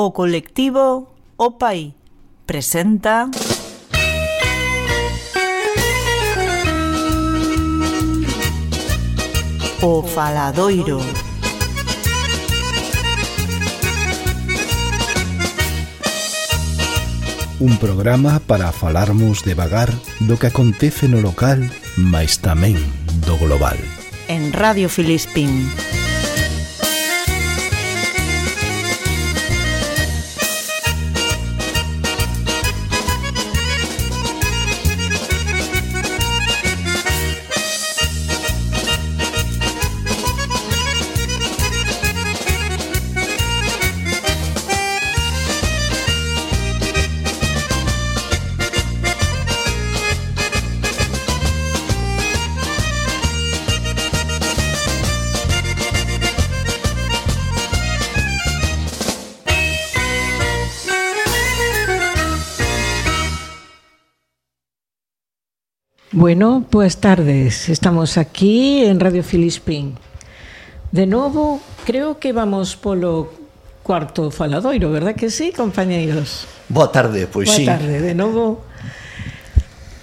O colectivo OPAI presenta... O Faladoiro. Un programa para falarmos devagar do que acontece no local, mais tamén do global. En Radio Filispín. Bueno, buenas tardes. Estamos aquí en Radio Filispín. De novo, creo que vamos polo cuarto faladoiro, verdad que sí, compañeiros? Boa tarde, pois Boa sí. Boa tarde, de novo.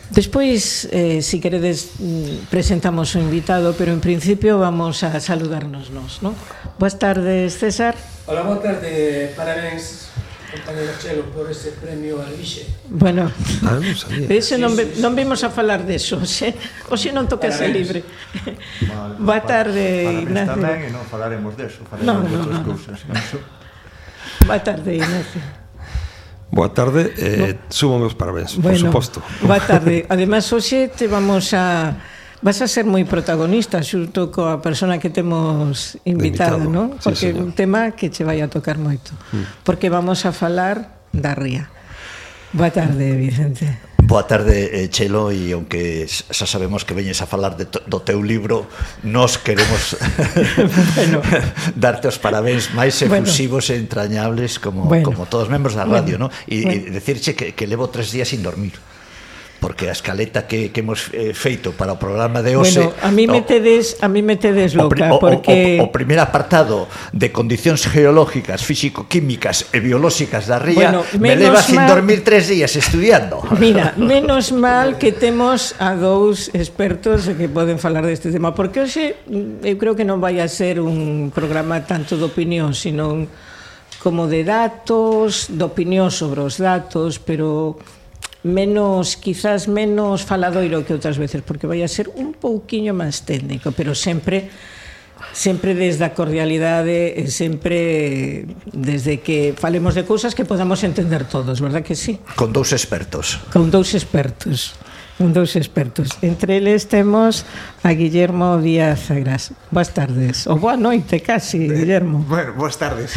Despois, eh, si queredes, mm, presentamos o invitado, pero en principio vamos a saludarnos nos, non? Boas tardes, César. Hola, boa tarde, parabéns compañero Chelo por ese premio al Vixe. Bueno, ah, non sabía. De ese sí, non, sí, non vimos a falar deso, xe, xe non toca ese libre. Vale, Boa tarde, para, para Ignacio. Tamén, e non falaremos deso, falaremos no, no, de outras no, cousas. No. Boa tarde, Ignacio. Boa tarde, eh, sumo meus os parabéns, bueno, por suposto. Boa tarde. Ademais, hoxe te vamos a Vas a ser moi protagonista xunto coa persona que temos invitada, non? Porque sí, un tema que che vai a tocar moito. Mm. Porque vamos a falar da ría. Boa tarde, Vicente. Boa tarde, eh, Chelo, e aunque xa sabemos que veñes a falar de do teu libro, nos queremos bueno. darte os parabéns máis efusivos bueno. e entrañables como, bueno. como todos os membros da radio, bueno. no? e, bueno. e decirche que, que levo tres días sin dormir porque a escaleta que, que hemos eh, feito para o programa de hoxe... Bueno, a mí me tedes, a mí me tedes loca, o, porque... O, o, o primer apartado de condicións geológicas, físico-químicas e biolóxicas da ría bueno, me leva mal... sin dormir tres días estudiando. Mira, menos mal que temos a dous expertos que poden falar deste tema, porque hoxe mm, eu creo que non vai a ser un programa tanto de opinión, sino como de datos, de opinión sobre os datos, pero menos quizás menos faladoiro que outras veces porque vai a ser un pouquiño máis técnico pero sempre sempre desde a cordialidade e sempre desde que falemos de cousas que podamos entender todos, verdad que sí? Con dous expertos. Con dous expertos. Con dous expertos. Entre eles temos a Guillermo Díaz Agras. Boas tardes. Ou boa noite casi, eh, Guillermo. Bueno, boas tardes.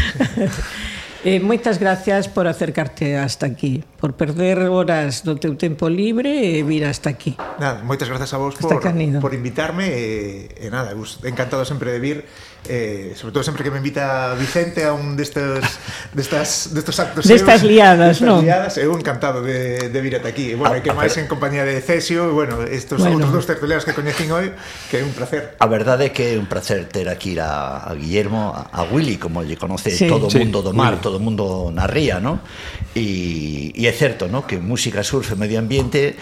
eh, moitas gracias por acercarte hasta aquí por perder horas do teu tempo libre e vir hasta aquí. Nada, moitas grazas a vos por, por invitarme e, e nada, vos encantado sempre de vir eh, sobre todo sempre que me invita Vicente a un destes destas destos actos destas seus, liadas, destas non? liadas, eu encantado de, de vir ata aquí. E bueno, a, que ah, máis en compañía de Cesio, e bueno, estos bueno. outros dos tertulianos que coñecín hoy, que é un placer. A verdade é que é un placer ter aquí a, a Guillermo, a, a Willy, como lle conoce sí. todo o sí. mundo do mar, Willy. todo o mundo na ría, ¿no? E, e é certo, no? que música, surf e medio ambiente,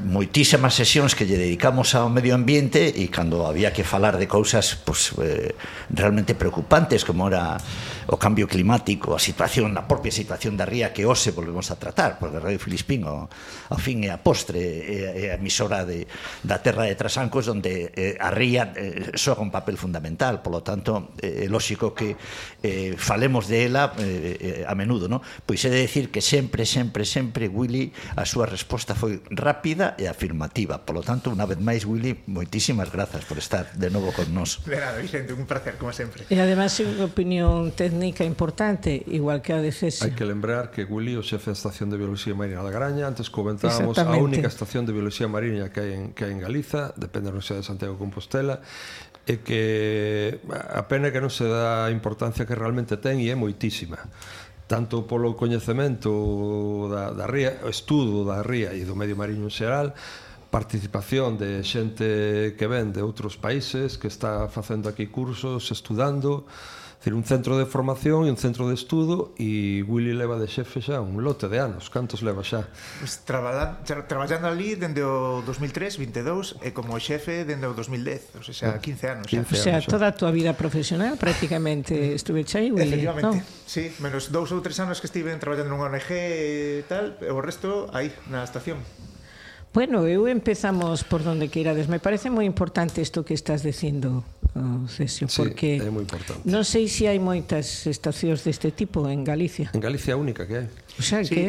moitísimas sesións que lle dedicamos ao medio ambiente e cando había que falar de cousas pues, eh, realmente preocupantes como era o cambio climático, a situación, a propia situación da ría que hoxe volvemos a tratar, porque Radio Filispín ao, ao fin e a postre é, é a emisora de, da terra de Trasancos onde eh, a ría eh, xoga un papel fundamental, polo tanto eh, é lóxico que eh, falemos de ela eh, eh, a menudo, no? Pois é de decir que sempre, sempre, sempre Willy a súa resposta foi rápida e afirmativa. Polo tanto, unha vez máis Willy, moitísimas grazas por estar de novo con nós. De nada, Vicente, un placer, como sempre. E además, unha opinión técnica Guernica importante, igual que a de Cese. Hai que lembrar que Gulío se da estación de Bioloxía Marina da Graña, antes comentábamos a única estación de Bioloxía Marina que hai en, que hai en Galiza, depende da Universidade de Santiago de Compostela, e que a pena que non se dá a importancia que realmente ten e é moitísima tanto polo coñecemento da, da ría, o estudo da ría e do medio mariño en xeral, participación de xente que ven de outros países que está facendo aquí cursos, estudando, Decir, un centro de formación e un centro de estudo e Willy leva de xefe xa un lote de anos. Cantos leva xa? Pues, traballa, tra, traballando ali dende o 2003, 22, e como xefe dende o 2010, ou sea, 15 anos. Xa. 15 o sea, anos, toda a túa vida profesional prácticamente estuve xa aí, Willy, non? Sí, menos dous ou tres anos que estive traballando nunha ONG e tal, e o resto aí, na estación. Bueno, eu empezamos por donde queirades. Me parece moi importante isto que estás dicindo, Ah, Cesio, sí, porque é moi importante. non sei se hai moitas estacións deste tipo en Galicia. En Galicia é a única que hai. O sea sí, que...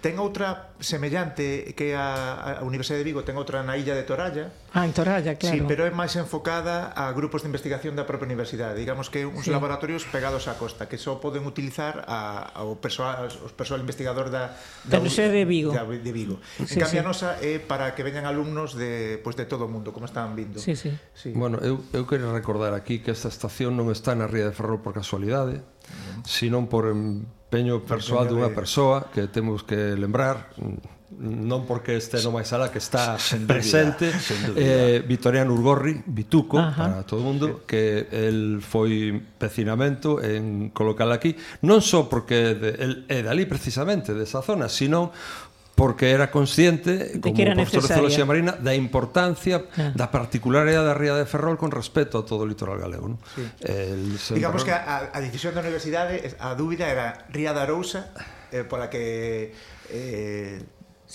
Ten outra semellante que a, a Universidade de Vigo ten outra na illa de Toralla. Ah, en Toralla, claro. Sí, pero é máis enfocada a grupos de investigación da propia universidade. Digamos que uns sí. laboratorios pegados á costa que só poden utilizar a, ao persoal, os persoal investigador da, da, da Universidade de Vigo. Da, de Vigo. Sí, en cambio, sí. a nosa é para que veñan alumnos de, pues, de todo o mundo, como están vindo. Sí, sí. sí. Bueno, eu, eu quero recordar aquí que esta estación non está na Ría de Ferrol por casualidade, uh -huh. sino por Veño persoal dunha persoa que temos que lembrar mm, non porque este no máis alá que está sen dúbida, presente sen dúbida. eh, Vitoriano Urgorri, Bituco Ajá. para todo o mundo, que el foi pecinamento en colocar aquí non só porque de, el, é dali precisamente desa zona, sino porque era consciente, como de que era profesor necesaria. de Zoología Marina, da importancia ah. da particularidade da Ría de Ferrol con respecto a todo o litoral galego. Non? Sí. El, Digamos que a, a decisión da universidade, a dúbida era Ría da Arousa, eh, pola que eh,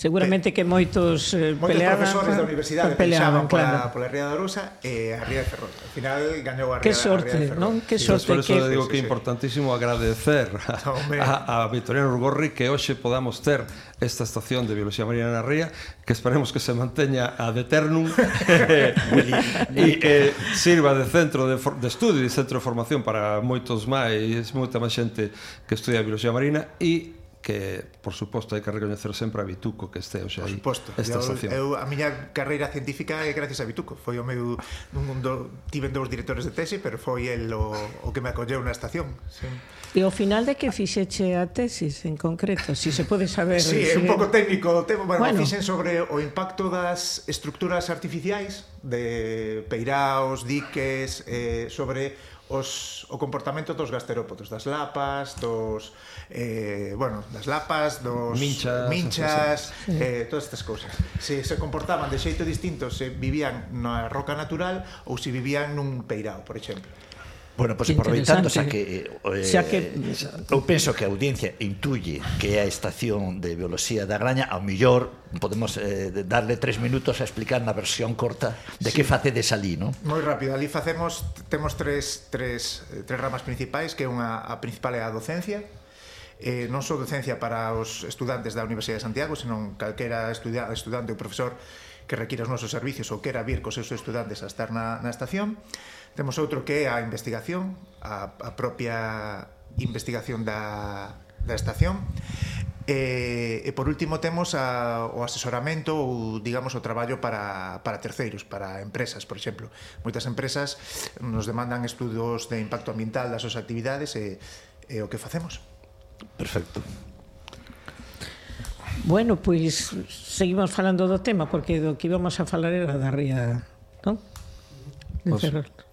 Seguramente eh, que moitos eh, moitos peleaban, profesores da universidade peleaban, peleaban claro. pola, pola Ría da Arousa e a Ría de Ferrol. Al final gañou a Ría, que sorte, a Ría de Ferrol. Non? Que sí, sorte por eso que... digo que é importantísimo agradecer Hombre. a, a Victoriano Urgorri que hoxe podamos ter esta estación de Biología Marina na Ría que esperemos que se manteña a Deternum eternum e que sirva de centro de, de estudio e centro de formación para moitos máis, moita máis xente que estudia Biología Marina e que, por suposto, hai que recoñecer sempre a Bituco que este hoxe aí. Por suposto. Esta eu, eu, a miña carreira científica é gracias a Bituco. Foi o meu un do, tiven dous directores de tese, pero foi el o, o que me acolleu na estación. Sí. E ao final de que fixeche a tesis en concreto, si se pode saber. Si, sí, é un pouco técnico o tema, bueno, bueno. fixen sobre o impacto das estructuras artificiais de peiraos, diques, eh, sobre os, o comportamento dos gasterópodos, das lapas, dos eh, bueno, das lapas, dos minchas, minchas eh, todas estas cousas. Se se comportaban de xeito distinto se vivían na roca natural ou se vivían nun peirao, por exemplo. Bueno, pois pues, aproveitando, xa que, eh, xa que eh, eu penso que a audiencia intuye que é a estación de bioloxía da Graña, ao millor podemos eh, darle tres minutos a explicar na versión corta de sí. que facedes ali, non? Moi rápido, ali facemos temos tres, tres, eh, tres ramas principais, que é unha a principal é a docencia, eh, non só docencia para os estudantes da Universidade de Santiago, senón calquera estudia, estudante ou profesor que requira os nosos servicios ou quera vir cos seus estudantes a estar na, na estación. Temos outro que é a investigación, a, a propia investigación da, da estación. E, e por último temos a, o asesoramento ou digamos o traballo para, para terceiros, para empresas, por exemplo. Moitas empresas nos demandan estudos de impacto ambiental das súas actividades e, e o que facemos. Perfecto. Bueno, pois seguimos falando do tema porque do que íbamos a falar era da ría, non?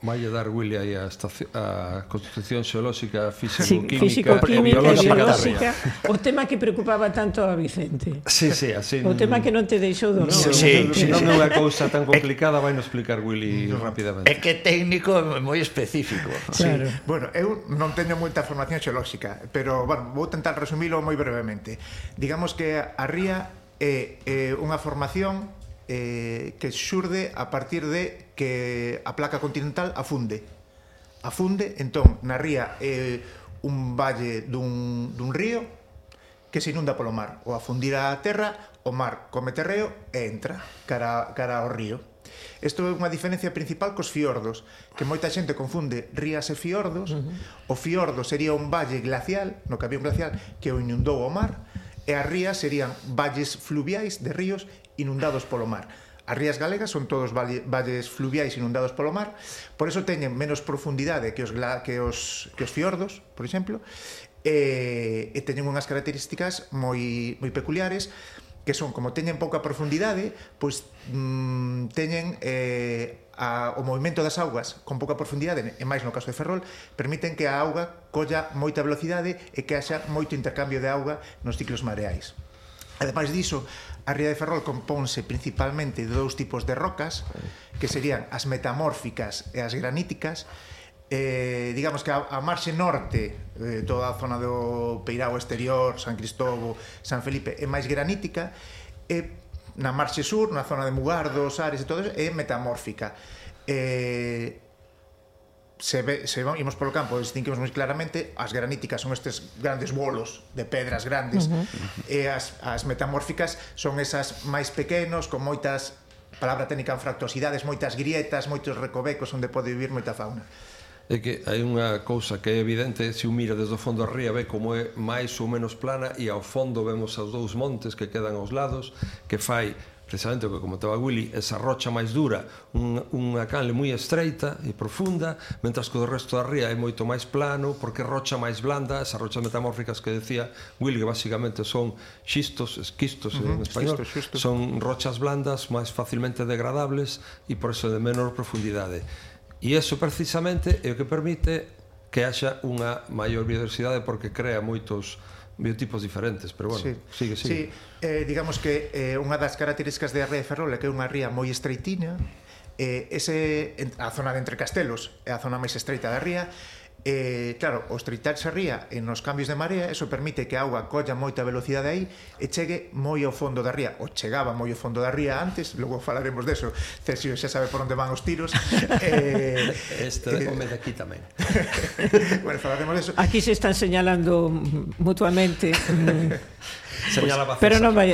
vai dar Willy aí a, estación, a Constitución Xeolóxica Físico-Química sí, e Biolóxica. O tema que preocupaba tanto a Vicente. Sí, sí, así. O tema que non te deixou dormir. No, sí, no, sí, non é unha cousa tan complicada, vai nos explicar Willy mm, no, rapidamente. É que técnico moi específico. Claro. Sí. Bueno, eu non teño moita formación xeolóxica, pero bueno, vou tentar resumilo moi brevemente. Digamos que a Ría é, é unha formación eh, que xurde a partir de que a placa continental afunde. Afunde, entón, na ría é eh, un valle dun, dun río que se inunda polo mar. O afundir a terra, o mar come terreo e entra cara, cara ao río. Isto é unha diferencia principal cos fiordos, que moita xente confunde rías e fiordos. Uh -huh. O fiordo sería un valle glacial, no que había un glacial que o inundou o mar, e as rías serían valles fluviais de ríos inundados polo mar. As rías galegas son todos valles fluviais inundados polo mar, por eso teñen menos profundidade que os, que os, que os fiordos, por exemplo, e, e teñen unhas características moi, moi peculiares, que son, como teñen pouca profundidade, pois mm, teñen eh, a, o movimento das augas con pouca profundidade, e máis no caso de Ferrol, permiten que a auga colla moita velocidade e que haxa moito intercambio de auga nos ciclos mareais. Ademais diso, A ría de Ferrol compónse principalmente de dous tipos de rocas, que serían as metamórficas e as graníticas, eh, digamos que a, a marxe norte eh, toda a zona do Peirao exterior San Cristóbo, San Felipe é máis granítica e na marxe sur, na zona de Mugardos, Ares e todo eso, é metamórfica. Eh, se ve, se imos polo campo, distinguimos moi claramente, as graníticas son estes grandes bolos de pedras grandes, uh -huh. e as, as metamórficas son esas máis pequenos, con moitas, palabra técnica en fractuosidades, moitas grietas, moitos recovecos onde pode vivir moita fauna. É que hai unha cousa que é evidente se un mira desde o fondo a ría ve como é máis ou menos plana e ao fondo vemos os dous montes que quedan aos lados que fai precisamente o que comentaba Willy, esa rocha máis dura, un, unha canle moi estreita e profunda, mentras que o resto da ría é moito máis plano, porque rocha máis blanda, esas rochas metamórficas que decía Willy, que basicamente son xistos, esquistos uh -huh, en español, xisto, xisto. son rochas blandas máis facilmente degradables e por eso de menor profundidade. E eso precisamente é o que permite que haxa unha maior biodiversidade porque crea moitos biotipos diferentes, pero bueno, sí. sigue, sigue. Sí, eh, digamos que eh, unha das características da ría de Ferrol é que é unha ría moi estreitina, eh, ese, a zona de Entre Castelos é a zona máis estreita da ría, E, claro, o estreitar se ría e nos cambios de marea, eso permite que a auga colla moita velocidade aí e chegue moi ao fondo da ría, ou chegaba moi ao fondo da ría antes, logo falaremos deso, Cesio xa sabe por onde van os tiros. eh, Este eh, de aquí tamén. bueno, falaremos deso. Aquí se están señalando mutuamente. Señalaba pues, Pero non vai...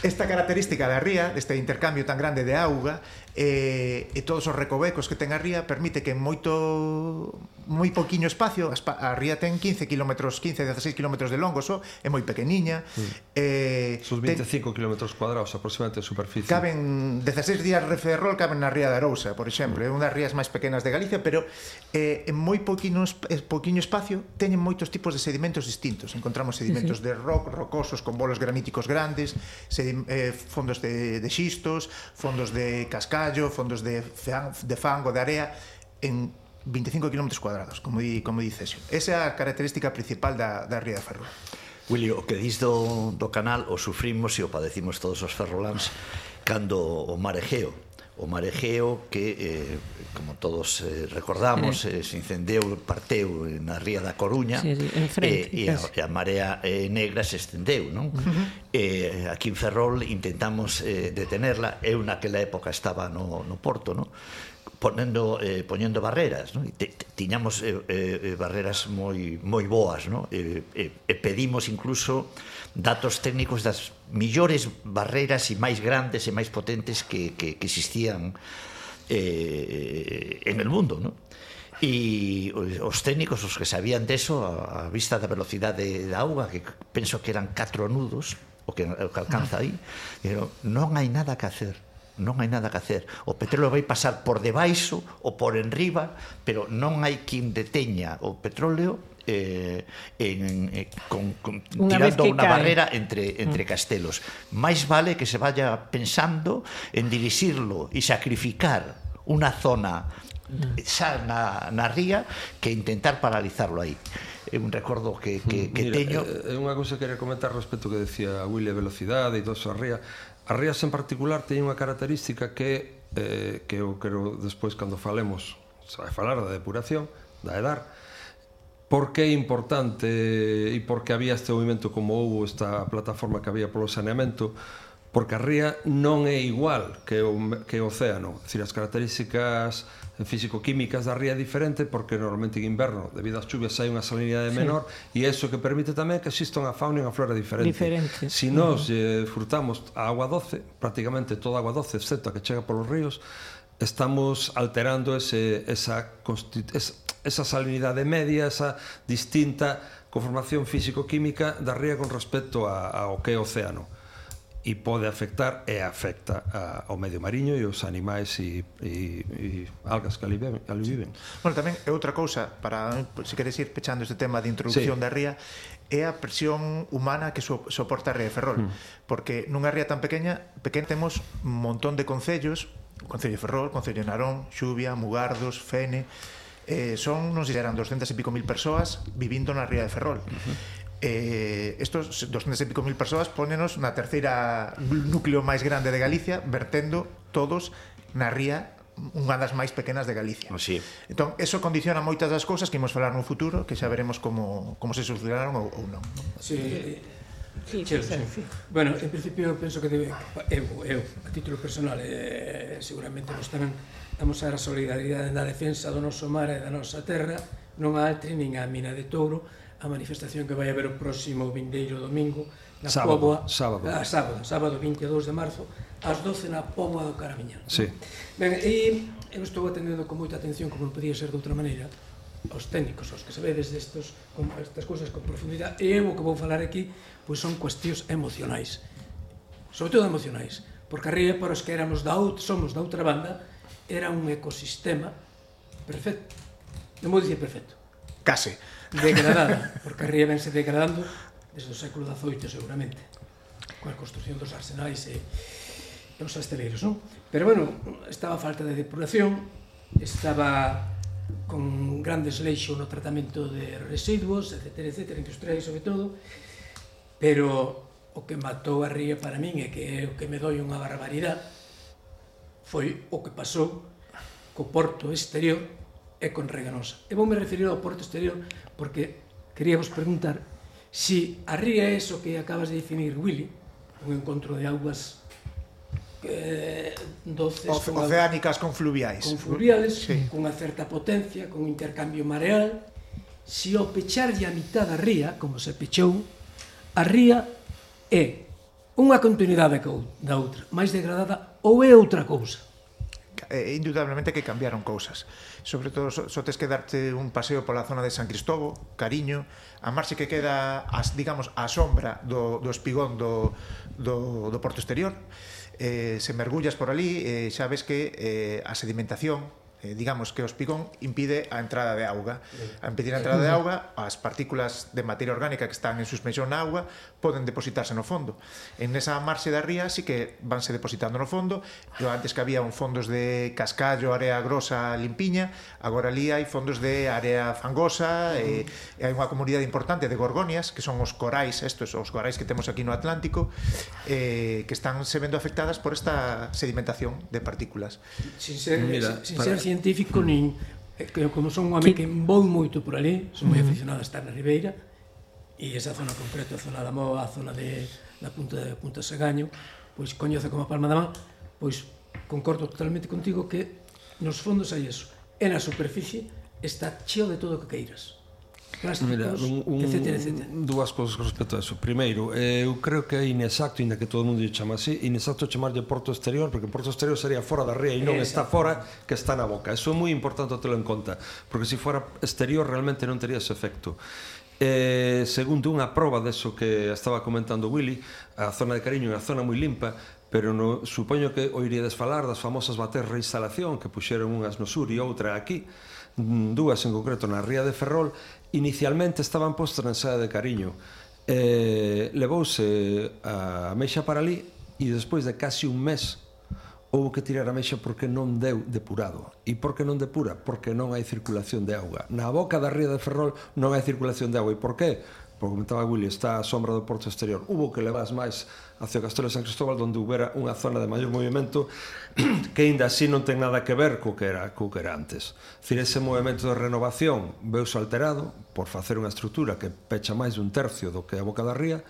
Esta característica da ría, deste intercambio tan grande de auga, eh, e todos os recovecos que ten a ría permite que moito moi poquiño espacio, a ría ten 15 km, 15, 16 km de longo, so, é moi pequeniña. Mm. Eh, Sus 25 km cuadrados aproximadamente de superficie. Caben 16 días de Ferrol, caben na ría de Arousa, por exemplo, mm. é unha das rías máis pequenas de Galicia, pero eh, en moi poquinho, eh, poquinho espacio teñen moitos tipos de sedimentos distintos. Encontramos sedimentos sí, sí. de rock, rocosos con bolos graníticos grandes, sedim, eh, fondos de, de xistos, fondos de cascallo, fondos de, de fango, de area, en 25 km cuadrados, como, di, como dices. Esa é a característica principal da, da Ría de Ferrol. Willy, o que dis do, do canal o sufrimos e o padecimos todos os ferrolans cando o marejeo o marejeo que eh, como todos eh, recordamos eh, se incendeu, parteu na ría da Coruña sí, sí, frente, eh, e, a, e a marea eh, negra se estendeu non? Uh -huh. eh, aquí en Ferrol intentamos eh, detenerla eu naquela época estaba no, no Porto non? ponendo eh, poñendo barreras, non? Te, te, tiñamos eh, eh, barreras moi moi boas, non? E eh, eh, pedimos incluso datos técnicos das millores barreiras e máis grandes e máis potentes que que que existían eh en el mundo, non? E os técnicos, os que sabían deso, a, a vista da velocidade da auga, que penso que eran catro nudos, o que, o que alcanza aí, pero non hai nada que hacer non hai nada que hacer. O petróleo vai pasar por debaixo ou por enriba, pero non hai quen deteña o petróleo eh, en, eh, con, con, una tirando unha barrera entre, entre mm. castelos. Máis vale que se vaya pensando en dirixirlo e sacrificar unha zona xa na, na ría que intentar paralizarlo aí é un recordo que, que, que Mira, teño é unha cousa que quería comentar respecto que decía Willy velocidade e toda esa ría As rías en particular teñen unha característica que eh, que eu quero despois cando falemos se vai falar da depuración, da edar, por que é importante e por que había este movimento como houve esta plataforma que había polo saneamento porque a ría non é igual que o, que o océano. Dicir, as características físico-químicas da ría é diferente porque normalmente en inverno, debido ás chuvias, hai unha salinidade sí. menor e iso que permite tamén que exista unha fauna e unha flora diferente. diferente. Si nos uh -huh. eh, frutamos a agua doce, prácticamente toda a agua doce, excepto a que chega polos ríos, estamos alterando ese, esa, esa, esa salinidade media, esa distinta conformación físico-química da ría con respecto a, ao que é o océano e pode afectar e afecta a, ao medio mariño e os animais e, e, e algas que ali viven, ali viven. Bueno, tamén é outra cousa para se queres ir pechando este tema de introducción sí. da ría é a presión humana que so, soporta a ría de Ferrol, mm. porque nunha ría tan pequena, pequena temos un montón de concellos, o Concello de Ferrol, o Concello de Narón, Xubia, Mugardos, Fene, eh, son, non sei, eran 200 e pico mil persoas vivindo na ría de Ferrol. Uh -huh. Eh, estos 200 e pico mil persoas ponenos na terceira núcleo máis grande de Galicia vertendo todos na ría unha das máis pequenas de Galicia. Sí. Entón, eso condiciona moitas das cousas que imos falar no futuro, que xa veremos como, como se solucionaron ou, ou non. non? Sí. Sí, Chelo, sí. sí. Bueno, en principio penso que debe, eu, eu a título personal eh, seguramente nos tamén damos a solidaridade na defensa do noso mar e da nosa terra non a Altri, nin a mina de touro a manifestación que vai haber o próximo vindeiro domingo na sábado, Póboa, sábado. A, sábado, sábado 22 de marzo ás 12 na Póboa do Carabiñal. Sí. Ben, e eu estou atendendo con moita atención como non podía ser de outra maneira os técnicos, os que sabedes destos, con estas cousas con profundidade, e eu o que vou falar aquí pois son cuestións emocionais. Sobre todo emocionais, porque arriba para os que éramos da out, somos da outra banda, era un ecosistema perfecto. Non vou dicir perfecto. Case degradada, porque a ría vense degradando desde o século XVIII seguramente, coa construcción dos arsenais e dos asteleiros, non? Pero bueno, estaba a falta de depuración, estaba con gran desleixo no tratamento de residuos, etc, etc, industriais sobre todo, pero o que matou a ría para min e que é o que me doi unha barbaridade foi o que pasou co porto exterior e con Reganosa. E vou me referir ao porto exterior porque queríamos preguntar si a ría é eso que acabas de definir, Willy, un encontro de augas eh, doces Oce con oceánicas con fluviais. con fluviales, sí. cunha certa potencia con intercambio mareal. Se si ao pecharlle a mitad da ría como se pechou a ría é unha continuidade da outra máis degradada ou é outra cousa? Eh, eh, indudablemente que cambiaron cousas. Sobre todo, so, so tes que darte un paseo pola zona de San Cristobo, Cariño, a marxe que queda, as, digamos, a sombra do, do espigón do, do, do porto exterior, eh, se mergullas por ali, eh, xa ves que eh, a sedimentación eh, digamos que o espigón impide a entrada de auga. A impedir a entrada de auga, as partículas de materia orgánica que están en suspensión na auga poden depositarse no fondo. En esa marxe da ría sí que vanse depositando no fondo. Yo antes que había un fondos de cascallo, area grosa, limpiña, agora ali hai fondos de área fangosa, e, e hai unha comunidade importante de gorgonias, que son os corais, estos os corais que temos aquí no Atlántico, eh, que están se vendo afectadas por esta sedimentación de partículas. Sin ser, Mira, sin, sin para... ser científico nin eh, eu como son un home que, vou moito por ali, son moi aficionado a estar na Ribeira e esa zona concreta, a zona da Moa, a zona de, da Punta de Punta Segaño, pois coñece como a palma da man, pois concordo totalmente contigo que nos fondos hai eso. E na superficie está cheo de todo o que queiras plásticos, Mira, un, un, etcétera, etcétera. Dúas cousas con respecto a eso. Primeiro, eh, eu creo que é inexacto, ainda que todo mundo lle chama así, inexacto chamarlle porto exterior, porque porto exterior sería fora da ría e non está fora, que está na boca. Eso é moi importante telo en conta, porque se si fora exterior realmente non tería ese efecto. Eh, segundo unha proba deso que estaba comentando Willy, a zona de Cariño é unha zona moi limpa, pero no, supoño que oiríades falar das famosas bater reinstalación que puxeron unhas no sur e outra aquí, mm, dúas en concreto na Ría de Ferrol, Inicialmente estaban postos na ensaia de Cariño. Eh, levouse a mexa para ali e despois de casi un mes houve que tirar a mexa porque non deu depurado. E por que non depura? Porque non hai circulación de auga. Na boca da ría de Ferrol non hai circulación de auga. E por que? Porque comentaba Willy, está a sombra do porto exterior. Hubo que levas máis hacia o Castelo de San Cristóbal onde houbera unha zona de maior movimento que aínda así non ten nada que ver co que era, co que era antes. Cire, ese movimento de renovación veus alterado por facer unha estrutura que pecha máis dun tercio do que a boca da ría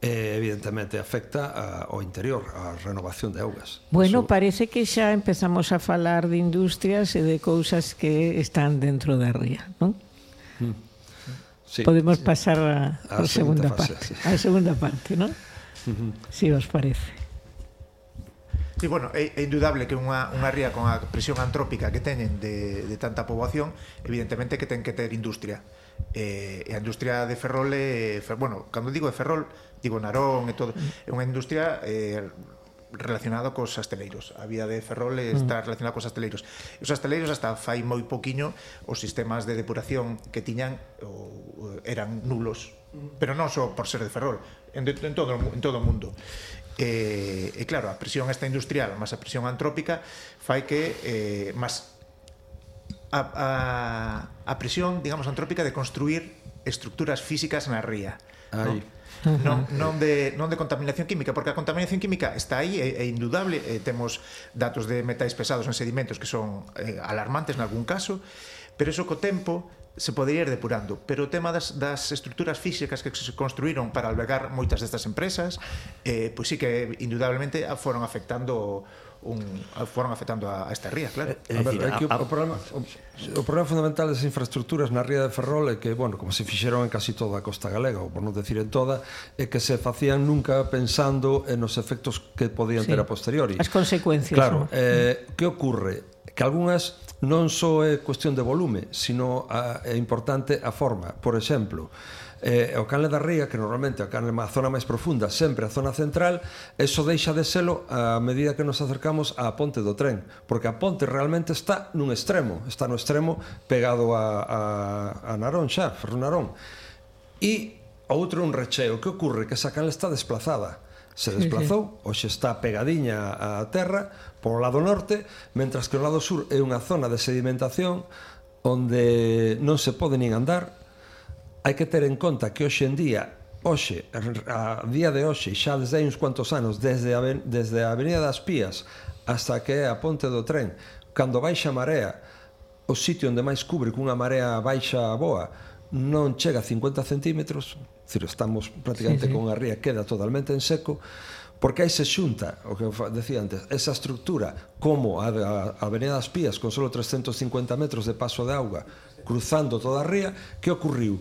e evidentemente afecta a, ao interior, a renovación de augas. Bueno, Eso... parece que xa empezamos a falar de industrias e de cousas que están dentro da ría, non? Mm. Sí, Podemos sí. pasar á segunda fase, parte, á sí. segunda parte, non? Si os parece. Sí, bueno, é, é indudable que unha, unha ría con a presión antrópica que teñen de, de tanta poboación, evidentemente que ten que ter industria. Eh, e a industria de Ferrol é, fer, bueno, cando digo de Ferrol, digo Narón e todo, é unha industria eh, relacionada cos asteleiros. A vía de Ferrol mm. está relacionada cos asteleiros. E os asteleiros hasta fai moi poquiño os sistemas de depuración que tiñan o, eran nulos, mm. pero non só por ser de Ferrol, en, de, en todo en todo o mundo. E, e claro, a presión esta industrial, máis a presión antrópica, fai que eh, máis a, a, a presión, digamos, antrópica de construir estructuras físicas na ría. Aí. ¿no? non, non, de, non de contaminación química, porque a contaminación química está aí, é, é indudable, eh, temos datos de metais pesados en sedimentos que son eh, alarmantes algún caso, pero eso co tempo se podería ir depurando, pero o tema das, das estructuras físicas que se construíron para albergar moitas destas empresas, eh, pois sí que indudablemente foron afectando o un, foron afectando a, a esta ría, claro. Eh, a ver, é que o, o, problema, o, o problema fundamental das infraestructuras na ría de Ferrol é que, bueno, como se fixeron en casi toda a costa galega, ou por non decir en toda, é que se facían nunca pensando en os efectos que podían sí. ter a posteriori. As consecuencias. Claro, ¿no? eh, que ocurre? que algunhas non só é cuestión de volume, sino a, é importante a forma. Por exemplo, eh, o canle da Ría, que normalmente a, canle, a zona máis profunda, sempre a zona central, eso deixa de selo a medida que nos acercamos á ponte do tren, porque a ponte realmente está nun extremo, está no extremo pegado a, a, a Narón xa, Ferronarón. E outro un recheo, que ocurre? Que esa canle está desplazada se desplazou, hoxe está pegadiña á terra polo lado norte, mentras que o lado sur é unha zona de sedimentación onde non se pode nin andar, hai que ter en conta que hoxe en día hoxe, a día de hoxe, xa desde hai uns cuantos anos, desde a, desde a Avenida das Pías hasta que é a ponte do tren, cando baixa a marea, o sitio onde máis cubre cunha marea baixa boa, non chega a 50 centímetros, ciro, estamos prácticamente sí, sí. con a ría queda totalmente en seco, porque aí se xunta, o que decía antes, esa estructura como a, a Avenida das Pías con solo 350 metros de paso de auga, cruzando toda a ría, que ocurriu?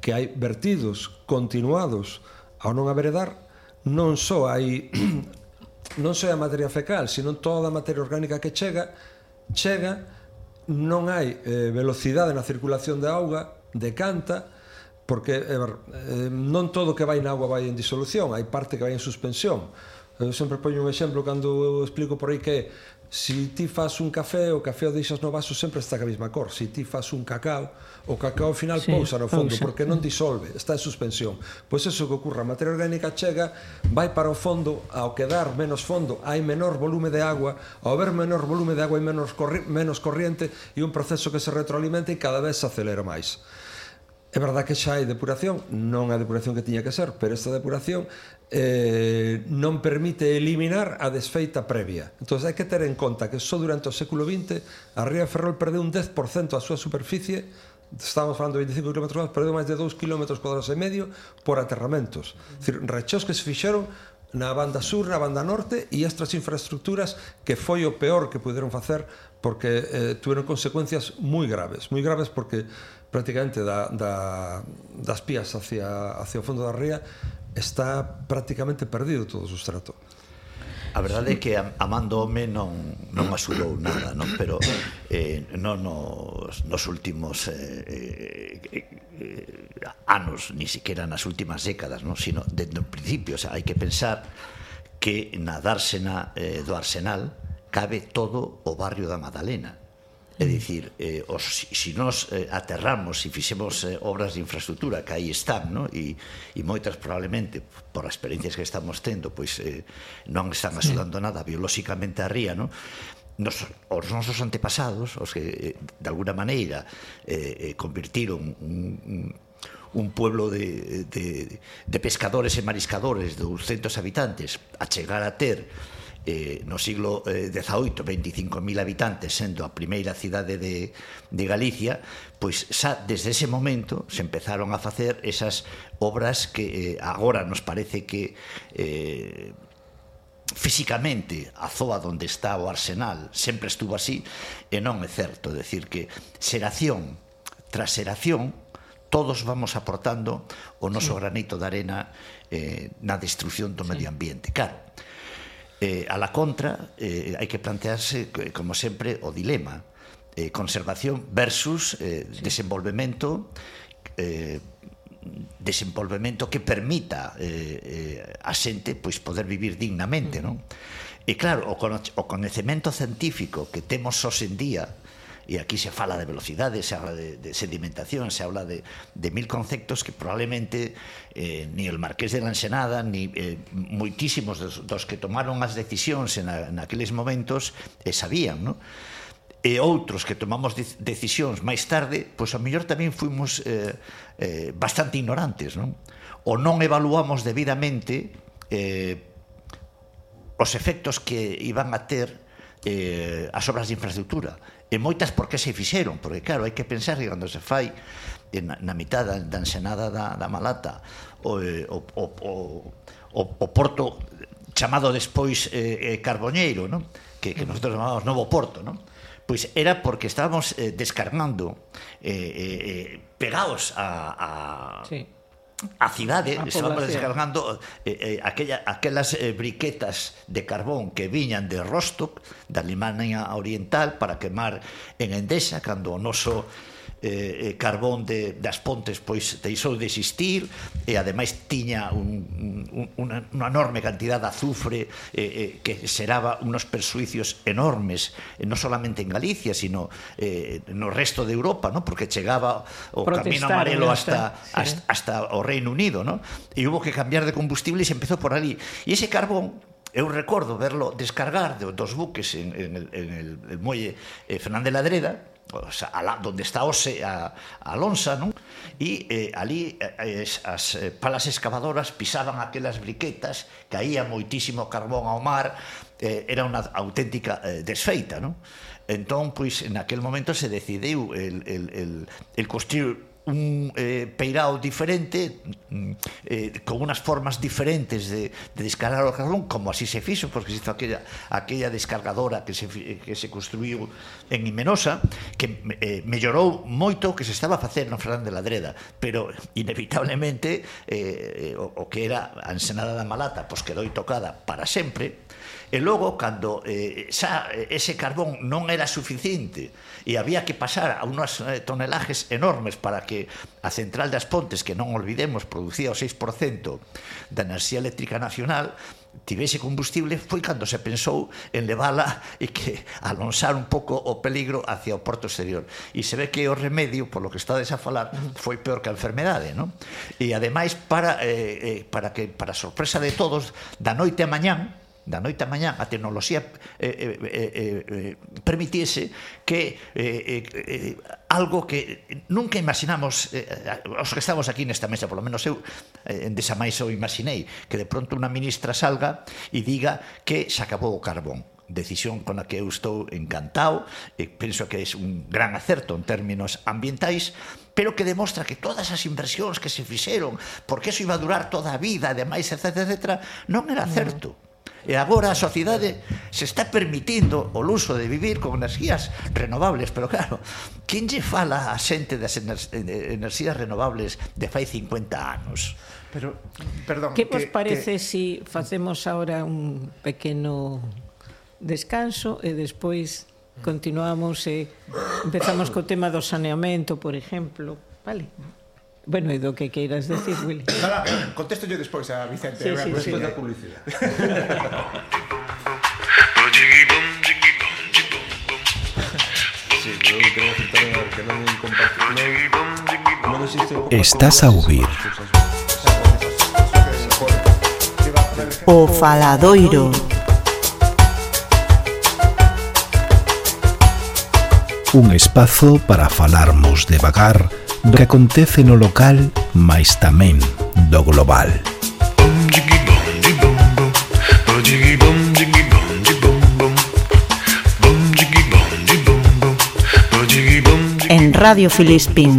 que hai vertidos continuados ao non haber edar, non só hai non só a materia fecal, sino toda a materia orgánica que chega, chega, non hai eh, velocidade na circulación de auga, decanta, porque eh, eh, non todo que vai na agua vai en disolución, hai parte que vai en suspensión. Eu sempre poño un exemplo cando eu explico por aí que Si ti fas un café, o café o deixas no vaso sempre está a mesma cor. Si ti fas un cacao, o cacao ao final sí, pousa no fondo pousa. porque non disolve, está en suspensión. Pois eso que ocurre, a materia orgánica chega, vai para o fondo, ao quedar menos fondo, hai menor volume de agua, ao haber menor volume de agua hai menos, corri menos corriente e un proceso que se retroalimenta e cada vez se acelera máis. É verdad que xa hai depuración, non a depuración que tiña que ser, pero esta depuración eh, non permite eliminar a desfeita previa. Entón, hai que ter en conta que só durante o século XX a Ría Ferrol perdeu un 10% a súa superficie estamos falando de 25 km cuadrados, perdeu máis de 2 km cuadrados e medio por aterramentos. É dicir, rechos que se fixeron na banda sur, na banda norte e estas infraestructuras que foi o peor que puderon facer porque eh, tuveron consecuencias moi graves, moi graves porque prácticamente da, da, das pías hacia, hacia o fondo da ría está prácticamente perdido todo o sustrato. A verdade é que amando home non, non axudou nada, non? pero eh, non nos, nos últimos eh, eh, eh, anos, ni siquiera nas últimas décadas, non? sino desde o principio. O sea, hai que pensar que na dársena eh, do Arsenal cabe todo o barrio da Madalena É dicir, eh, os, si nos eh, aterramos e fixemos eh, obras de infraestructura que aí están, no? e, e moitas probablemente, por as experiencias que estamos tendo, pois eh, non están axudando nada biolóxicamente a ría, no? nos, os nosos antepasados, os que eh, de alguna maneira eh, eh, convirtiron un, un, un pueblo de, de, de pescadores e mariscadores de 200 habitantes a chegar a ter eh, no siglo XVIII, eh, 25.000 habitantes, sendo a primeira cidade de, de Galicia, pois xa desde ese momento se empezaron a facer esas obras que eh, agora nos parece que eh, físicamente a zoa onde está o arsenal sempre estuvo así e non é certo, decir que xeración tras xeración todos vamos aportando o noso sí. granito de arena eh, na destrucción do sí. medio ambiente. Claro, Eh, a la contra, eh, hai que plantearse, eh, como sempre, o dilema. Eh, conservación versus eh, sí. desenvolvemento eh, desenvolvemento que permita eh, eh, a xente pois poder vivir dignamente, non? E claro, o, o coñecemento científico que temos hoxe en día e aquí se fala de velocidade, se habla de, de sedimentación, se habla de, de mil conceptos que probablemente eh, ni el Marqués de la Ensenada, ni eh, moitísimos dos, dos que tomaron as decisións en, a, en aqueles momentos eh, sabían, non? e outros que tomamos decisións máis tarde, pois a mellor tamén fuimos eh, eh, bastante ignorantes, non? Ou non evaluamos debidamente eh, os efectos que iban a ter eh, as obras de infraestructura E moitas por que se fixeron, porque claro, hai que pensar que cando se fai eh, na, na mitad da, da ensenada da, da Malata o, eh, o, o, o, o, o porto chamado despois eh, eh Carboñeiro, non? Que, que nosotros chamamos Novo Porto, non? pois era porque estábamos eh, descargando eh, eh, pegados a, a sí a cidade a se va descargando eh, eh, aquella, aquelas eh, briquetas de carbón que viñan de Rostock, da Alemania Oriental, para quemar en Endesa, cando o noso Eh, eh, carbón de, das pontes pois deixou de existir e ademais tiña un, un, unha enorme cantidad de azufre eh, eh, que xeraba unos persuicios enormes eh, non solamente en Galicia sino eh, no resto de Europa no? porque chegaba o camino amarelo hasta, sí. hasta, hasta o Reino Unido no? e hubo que cambiar de combustible e se empezou por ali e ese carbón Eu recordo verlo descargar dos buques en, en, el, en el, el muelle eh, Fernández Ladreda o sea, a la, donde está Ose a, a Alonso, non? E eh, ali eh, as eh, palas excavadoras pisaban aquelas briquetas, caía moitísimo carbón ao mar, eh, era unha auténtica eh, desfeita, non? Entón, pois, naquel momento se decidiu el, el, el, el construir un eh, peirao diferente mm, eh, con unas formas diferentes de, de descargar o carbón como así se fixo porque se hizo aquella, aquella descargadora que se, que se construiu en Imenosa que eh, mellorou moito o que se estaba a facer no Fran de Ladreda. Pero inevitablemente eh, eh o, o que era a ensenada da Malata pois quedou tocada para sempre. E logo cando eh, xa, eh, ese carbón non era suficiente e había que pasar a unas eh, tonelajes enormes para que a central das Pontes, que non olvidemos, producía o 6% da enerxía eléctrica nacional, tivese combustible foi cando se pensou en levala e que alonsar un pouco o peligro hacia o porto exterior. E se ve que o remedio, polo que estades a falar, foi peor que a enfermedade, non? E ademais, para, eh, eh para que para sorpresa de todos, da noite a mañán, da noite a mañá a tecnoloxía eh, eh, eh, eh, eh permitiese que eh, eh, algo que nunca imaginamos eh, os que estamos aquí nesta mesa, polo menos eu eh, desa máis o imaginei, que de pronto unha ministra salga e diga que se acabou o carbón. Decisión con a que eu estou encantado e penso que é un gran acerto en términos ambientais pero que demostra que todas as inversións que se fixeron porque eso iba a durar toda a vida ademais, etc, etc, non era certo. E agora a sociedade se está permitindo o luso de vivir con enerxías renovables, pero claro, quen lle fala a xente das enerxías renovables de fai 50 anos? Pero, perdón, que vos que, parece que... si facemos agora un pequeno descanso e despois continuamos e empezamos co tema do saneamento, por exemplo, vale? Bueno, e do que queiras decir, Willy. Nada, contesto yo despois a Vicente. Sí, a sí, ver, sí. Despois da publicidade. Un pouco Estás a ouvir O Faladoiro. Un espazo para falarmos devagar do que acontece no local, mais tamén do global. En Radio Filispín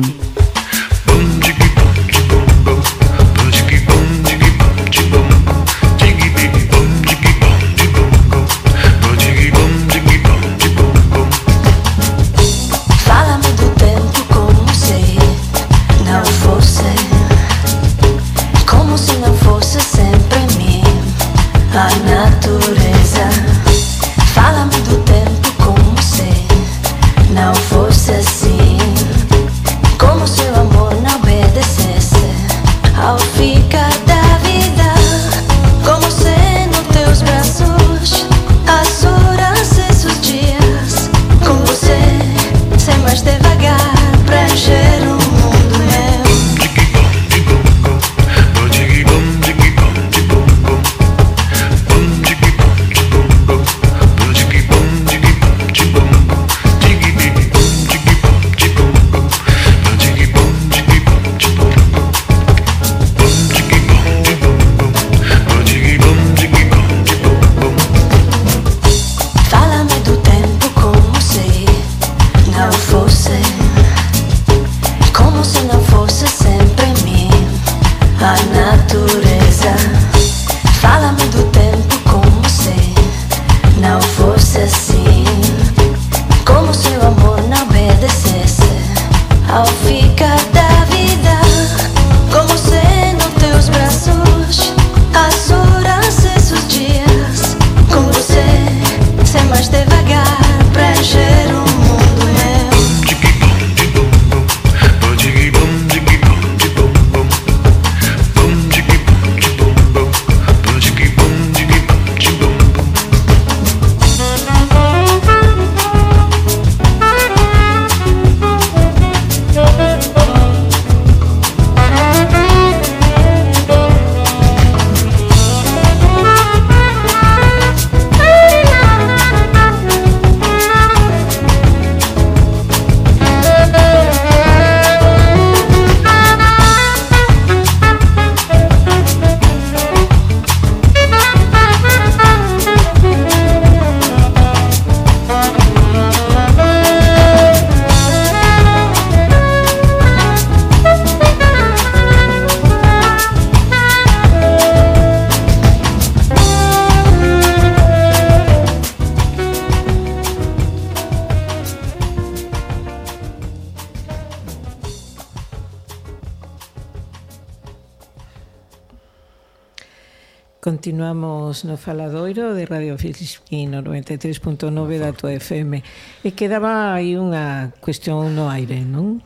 Estamos no faladoiro de Radio Filipino 93.9 da tua FM. E quedaba aí unha cuestión no aire, non?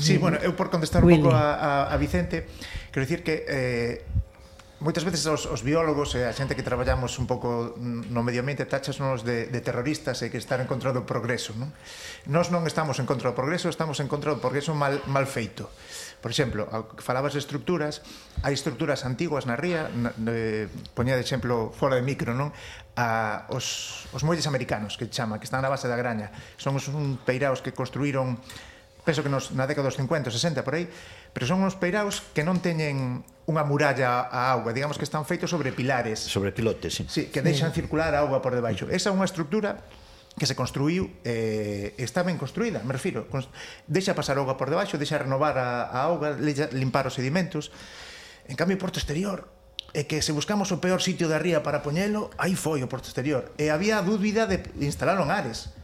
Sí, bueno, eu por contestar Willy. un pouco a, a, a Vicente, quero dicir que eh, moitas veces os, os biólogos e eh, a xente que traballamos un pouco no medio ambiente tachasnos de, de terroristas e eh, que estar en contra do progreso non? nós non estamos en contra do progreso estamos en contra do progreso mal, mal feito Por exemplo, falabas de estructuras, hai estructuras antiguas na ría, na, eh, poñía de exemplo fora de micro, non? A, os, os molles americanos que chama, que están na base da graña, son uns peiraos que construíron penso que nos, na década dos 50, 60, por aí, pero son uns peiraos que non teñen unha muralla a auga, digamos que están feitos sobre pilares. Sobre pilotes, sí. sí que deixan circular a auga por debaixo. Mm. Esa é unha estructura que se construiu eh, está ben construída, me refiro deixa pasar auga por debaixo, deixa renovar a, a auga, deixa limpar os sedimentos. En cambio o Porto Exterior é que se buscamos o peor sitio da ría para poñelo, aí foi o Porto Exterior. E había a dúbida de instalaron Ares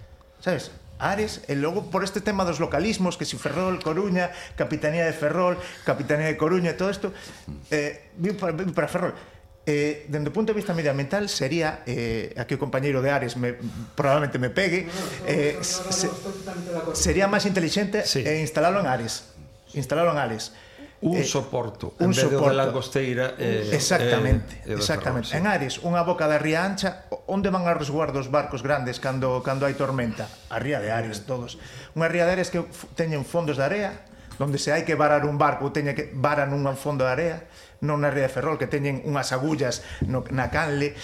sabes? Ares e logo por este tema dos localismos que si Ferrol, Coruña, Capitanía de Ferrol Capitanía de Coruña, todo isto eh, viu para, viu para Ferrol. Eh, dende o punto de vista medioambiental sería eh, aquí o compañeiro de Ares me, probablemente me pegue eh, se, sería máis inteligente sí. eh, instalarlo en Ares instalarlo en Ares un eh, soporto un en vez soporto. de langosteira eh, eh, exactamente, eh, exactamente. Ferrol, sí. en Ares unha boca da ría ancha onde van a resguardo os barcos grandes cando cando hai tormenta a ría de Ares todos unha ría de Ares que teñen fondos de area onde se hai que varar un barco teña que varar un fondo de area non na ría de Ferrol, que teñen unhas agullas no, na canle.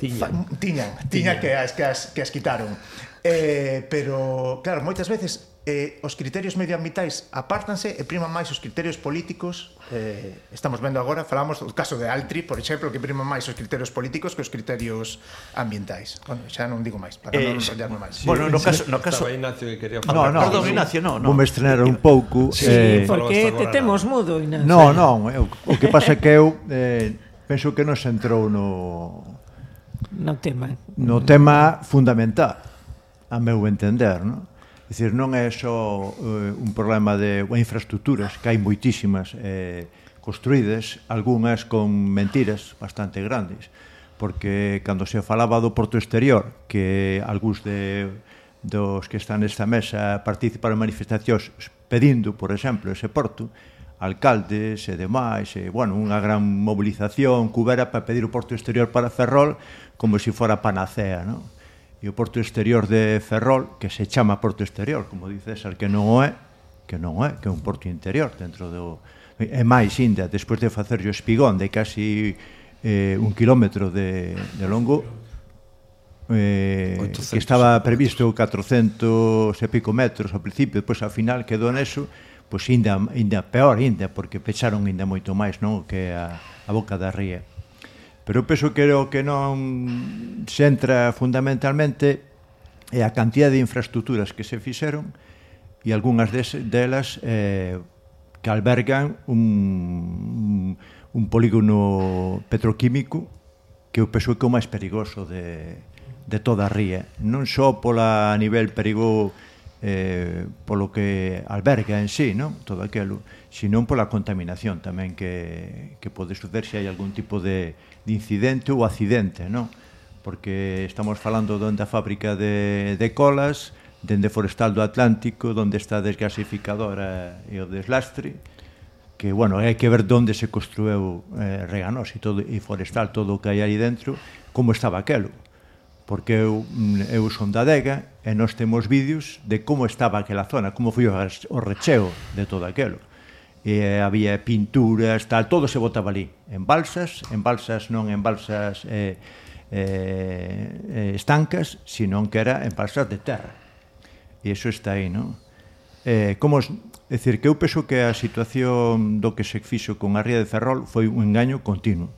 Tiñan. Tiñan, tiñan que as, que as, que as quitaron. Eh, pero, claro, moitas veces eh, os criterios medioambientais apártanse e priman máis os criterios políticos eh, estamos vendo agora, falamos do caso de Altri, por exemplo, que priman máis os criterios políticos que os criterios ambientais bueno, xa non digo máis, para eh, non enrollarme máis sí, bueno, no caso, no caso... Estaba Ignacio que quería falar no, no, perdón, Ignacio, no, no. vou estrenar un pouco sí, eh... porque te temos mudo Ignacio. no, non, o que pasa é que eu eh, penso que nos entrou no no tema no tema fundamental a meu entender, non? dicir, non é só eh, un problema de infraestructuras, que hai moitísimas eh, construídas, algunhas con mentiras bastante grandes, porque cando se falaba do porto exterior, que algúns de dos que están nesta mesa participaron en manifestacións pedindo, por exemplo, ese porto, alcaldes e demais, e, bueno, unha gran mobilización cubera para pedir o porto exterior para Ferrol como se si fora panacea, non? e o porto exterior de Ferrol, que se chama porto exterior, como dice César, que non o é, que non o é, que é un porto interior dentro do... E máis, Inda, despois de facer o espigón de casi eh, un kilómetro de, de longo, eh, 800, que estaba previsto 400 e pico metros ao principio, depois ao final quedou neso, pois ainda, ainda peor ainda, porque pecharon ainda moito máis non que a, a boca da ría. Pero eu penso que o que non se entra fundamentalmente é a cantidad de infraestructuras que se fixeron e algunhas des, delas eh, que albergan un, un polígono petroquímico que eu penso que é o máis perigoso de, de toda a ría. Non só pola nivel perigo eh, polo que alberga en sí, non? todo aquilo, sinón pola contaminación tamén que, que pode suceder se hai algún tipo de, de incidente ou accidente, non? Porque estamos falando donde a fábrica de, de colas, dende Forestal do Atlántico, donde está a desgasificadora e o deslastre, que, bueno, hai que ver donde se construeu eh, Reganós e, todo, e Forestal, todo o que hai aí dentro, como estaba aquelo porque eu, eu son da Dega e nós temos vídeos de como estaba aquela zona, como foi o recheo de todo aquelo e había pinturas, tal, todo se botaba ali, en balsas, en balsas non en balsas eh, eh, estancas, sino que era en balsas de terra. E iso está aí, non? Eh, como, é dicir, que eu penso que a situación do que se fixo con a Ría de Ferrol foi un engaño continuo.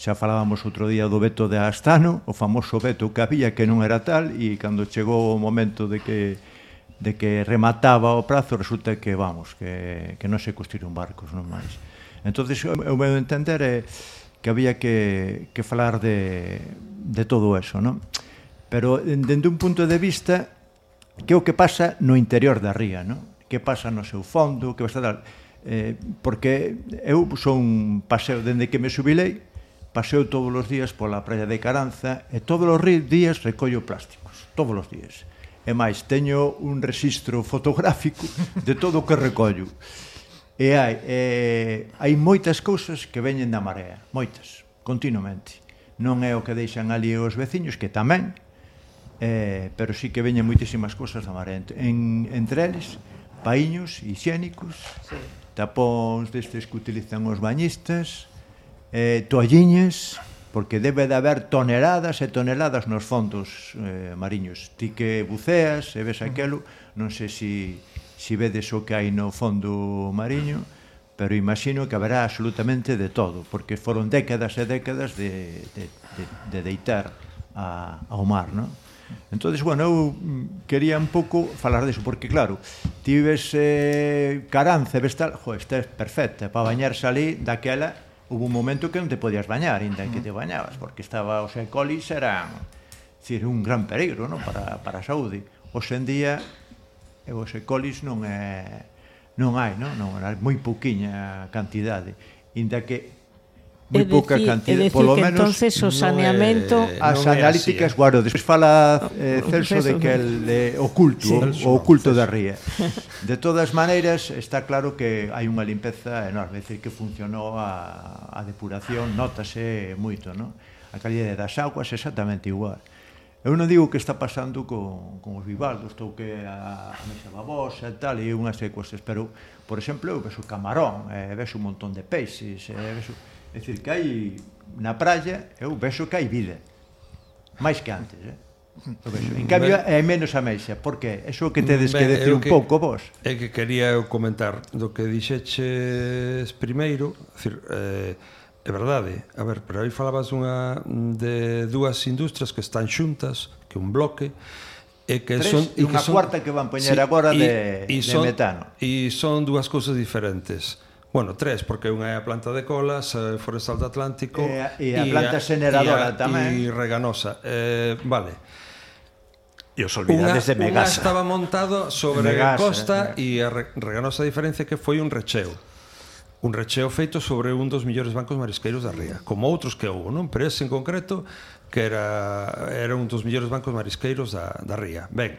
Xa falábamos outro día do veto de Astano, o famoso veto que había que non era tal, e cando chegou o momento de que de que remataba o prazo, resulta que, vamos, que, que non se construíron barcos, non máis. Entón, o meu entender é que había que, que falar de, de todo eso, non? Pero dende un punto de vista que é o que pasa no interior da ría, non? Que pasa no seu fondo, que pasa dar... Eh, porque eu son paseo dende que me subilei, paseo todos os días pola praia de Caranza e todos os días recollo plásticos, todos os días E máis, teño un rexistro fotográfico de todo o que recollo. E hai, e, hai moitas cousas que veñen da marea, moitas, continuamente. Non é o que deixan ali os veciños, que tamén, eh, pero sí que veñen moitísimas cousas da marea. En, entre eles, paíños higiénicos, sí. tapóns destes que utilizan os bañistas, eh, toalliñas, porque debe de haber toneladas e toneladas nos fondos eh, mariños. Ti que buceas e ves aquelo, non sei se si, si vedes o que hai no fondo mariño, pero imagino que haberá absolutamente de todo, porque foron décadas e décadas de, de, de, de deitar a, ao mar, non? entonces bueno, eu quería un pouco falar deso, porque claro, ti ves eh, Caranza, ves tal, jo, esta é perfecta, para bañarse ali daquela hubo un momento que non te podías bañar, ainda que mm. te bañabas, porque estaba os E. coli eran decir, un gran peligro non? Para, para a saúde. Hoxe en día, eh, os E. colis non é non hai, non, non hai moi pouquiña cantidade, ainda que moi pouca decir, cantidade, polo que, menos entonces o saneamento é, eh, as ah, analíticas, ¿eh? guardo, despois fala oh, eh, oh, Celso de que el de oculto, sí, o oculto da ría. De todas maneiras, está claro que hai unha limpeza enorme, é dicir que funcionou a, a depuración, notase moito, non? A calidade das augas é exactamente igual. Eu non digo que está pasando con, con os bivaldos, estou que a, a mesa babosa e tal, e unhas cousas, pero, por exemplo, eu vexo camarón, eh, vexo un montón de peixes, eh, vexo É dicir, que hai na praia, eu vexo que hai vida. Mais que antes, eh? En cambio, ben, é menos a Por porque eso que tedes mm, ben, que decir un que, pouco vos É que quería eu comentar Do que dixeches primeiro decir, eh, É verdade A ver, pero aí falabas unha De dúas industrias que están xuntas Que un bloque e que Tres, son e unha que son, cuarta que van poñer sí, agora de, e, e son, de metano. E son dúas cousas diferentes. Bueno, tres, porque unha é a planta de colas, eh, Forestal do Atlántico... E, a, e a planta xeneradora e a, tamén. E Reganosa. Eh, vale. E os olvidades unha, de Megasa. Unha estaba montado sobre Megasa, eh. a costa e eh. a Reganosa diferencia que foi un recheo. Un recheo feito sobre un dos millores bancos marisqueiros da ría, como outros que houve, non? Pero ese en concreto que era, era un dos millores bancos marisqueiros da, da ría. Ben,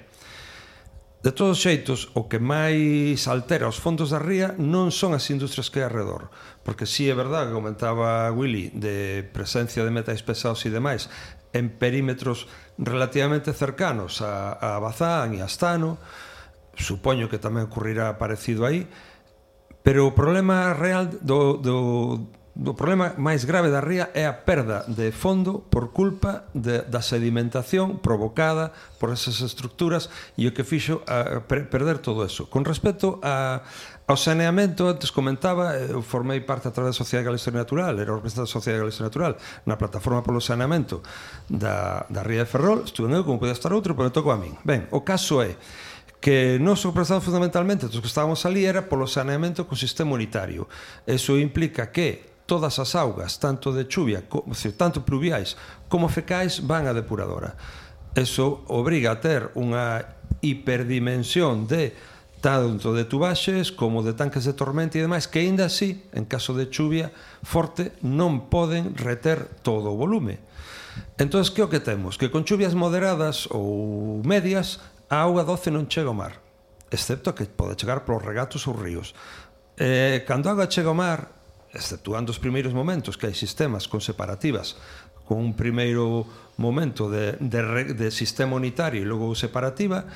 De todos xeitos, o que máis altera os fondos da ría non son as industrias que hai alrededor, porque si sí, é verdade que comentaba Willy de presencia de metais pesados e demais en perímetros relativamente cercanos a, a Bazán e a Astano, supoño que tamén ocurrirá parecido aí, pero o problema real do, do, o problema máis grave da ría é a perda de fondo por culpa de, da sedimentación provocada por esas estructuras e o que fixo a per, perder todo eso. Con respecto a, ao saneamento, antes comentaba, eh, eu formei parte a través da Sociedade Galistera Natural, era representante da Sociedade Galistera Natural, na plataforma polo saneamento da, da ría de Ferrol, estuve eu como podía estar outro, pero me tocou a min. Ben, o caso é, que nos opresamos fundamentalmente dos que estábamos ali era polo saneamento co sistema unitario. Eso implica que todas as augas, tanto de chuvia, tanto pluviais como fecais, van a depuradora. Eso obriga a ter unha hiperdimensión de tanto de tubaxes como de tanques de tormenta e demais, que aínda así, en caso de chuvia forte, non poden reter todo o volume. Entón, que o que temos? Que con chuvias moderadas ou medias, a auga doce non chega ao mar, excepto que pode chegar polos regatos ou ríos. Eh, cando a auga chega ao mar, exceptuando os primeiros momentos que hai sistemas con separativas con un primeiro momento de, de, de sistema unitario e logo separativa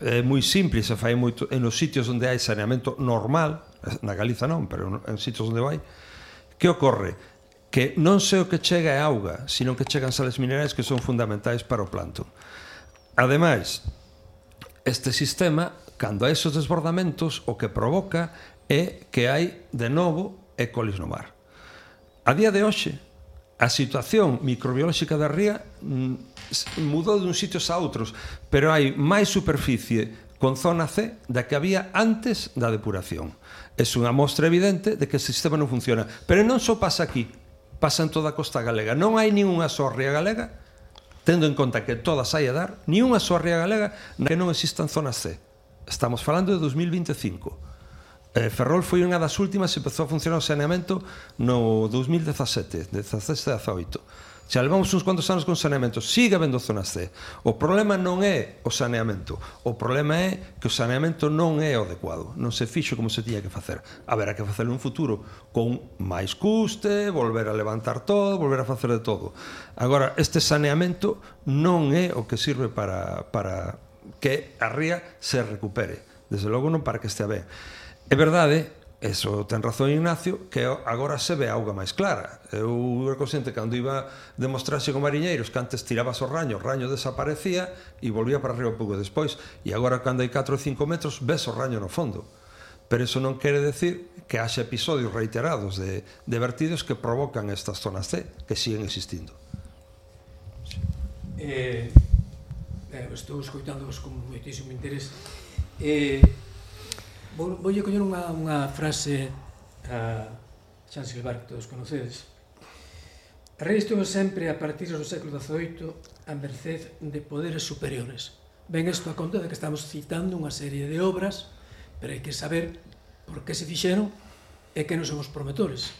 é moi simple se fai moito en os sitios onde hai saneamento normal na Galiza non, pero en sitios onde vai que ocorre? que non sei o que chega é auga, sino que chegan sales minerais que son fundamentais para o planto. Ademais, este sistema, cando hai esos desbordamentos, o que provoca é que hai, de novo, e coles no mar. A día de hoxe, a situación microbiolóxica da ría mm, mudou dun sitios a outros, pero hai máis superficie con zona C da que había antes da depuración. É unha mostra evidente de que o sistema non funciona. Pero non só pasa aquí, pasa en toda a costa galega. Non hai ninguna só ría galega, tendo en conta que todas hai a dar, ni unha só ría galega na que non existan zonas C. Estamos falando de 2025 Eh, Ferrol foi unha das últimas que empezou a funcionar o saneamento no 2017, 17 18. Xa levamos uns cuantos anos con saneamento, sigue habendo zonas C. O problema non é o saneamento, o problema é que o saneamento non é o adecuado, non se fixo como se tiña que facer. Haberá que facelo un futuro con máis custe, volver a levantar todo, volver a facer de todo. Agora, este saneamento non é o que sirve para, para que a ría se recupere. Desde logo non para que estea ben. É verdade, eso ten razón Ignacio, que agora se ve auga máis clara. Eu era consciente cando iba demostrarse con mariñeiros que antes tirabas o raño, o raño desaparecía e volvía para arriba pouco despois. E agora cando hai 4 ou 5 metros ves o raño no fondo. Pero eso non quere decir que haxe episodios reiterados de, de vertidos que provocan estas zonas C, que siguen existindo. Eh, eh, estou escoitándoos con moitísimo interés. Eh, Vou, voulle coñer unha, unha frase a Chanselbar, que todos conocedes. Rei estuvo sempre a partir do século XVIII a merced de poderes superiores. Ben isto a conta de que estamos citando unha serie de obras, pero hai que saber por que se fixeron e que non somos prometores.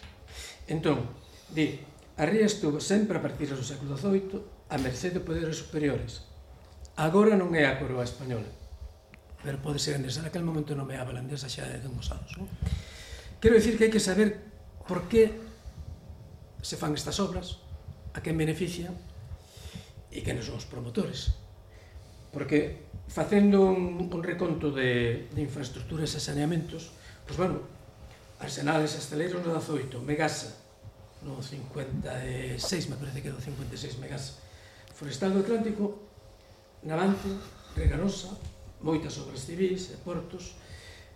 Entón, di, a ría estuvo sempre a partir do século XVIII a merced de poderes superiores. Agora non é a coroa española pero pode ser andesa. Naquel momento nomeaba andesa xa de uns anos. Non? Quero dicir que hai que saber por que se fan estas obras, a quen beneficia e quen son os promotores. Porque facendo un, un reconto de, de infraestructuras e saneamentos, pois pues, bueno, Arsenales, Esteleiros no 18, Megasa no 56, me parece que do 56 Megasa, Forestal do Atlántico, Navante, Reganosa, moitas obras civis e portos,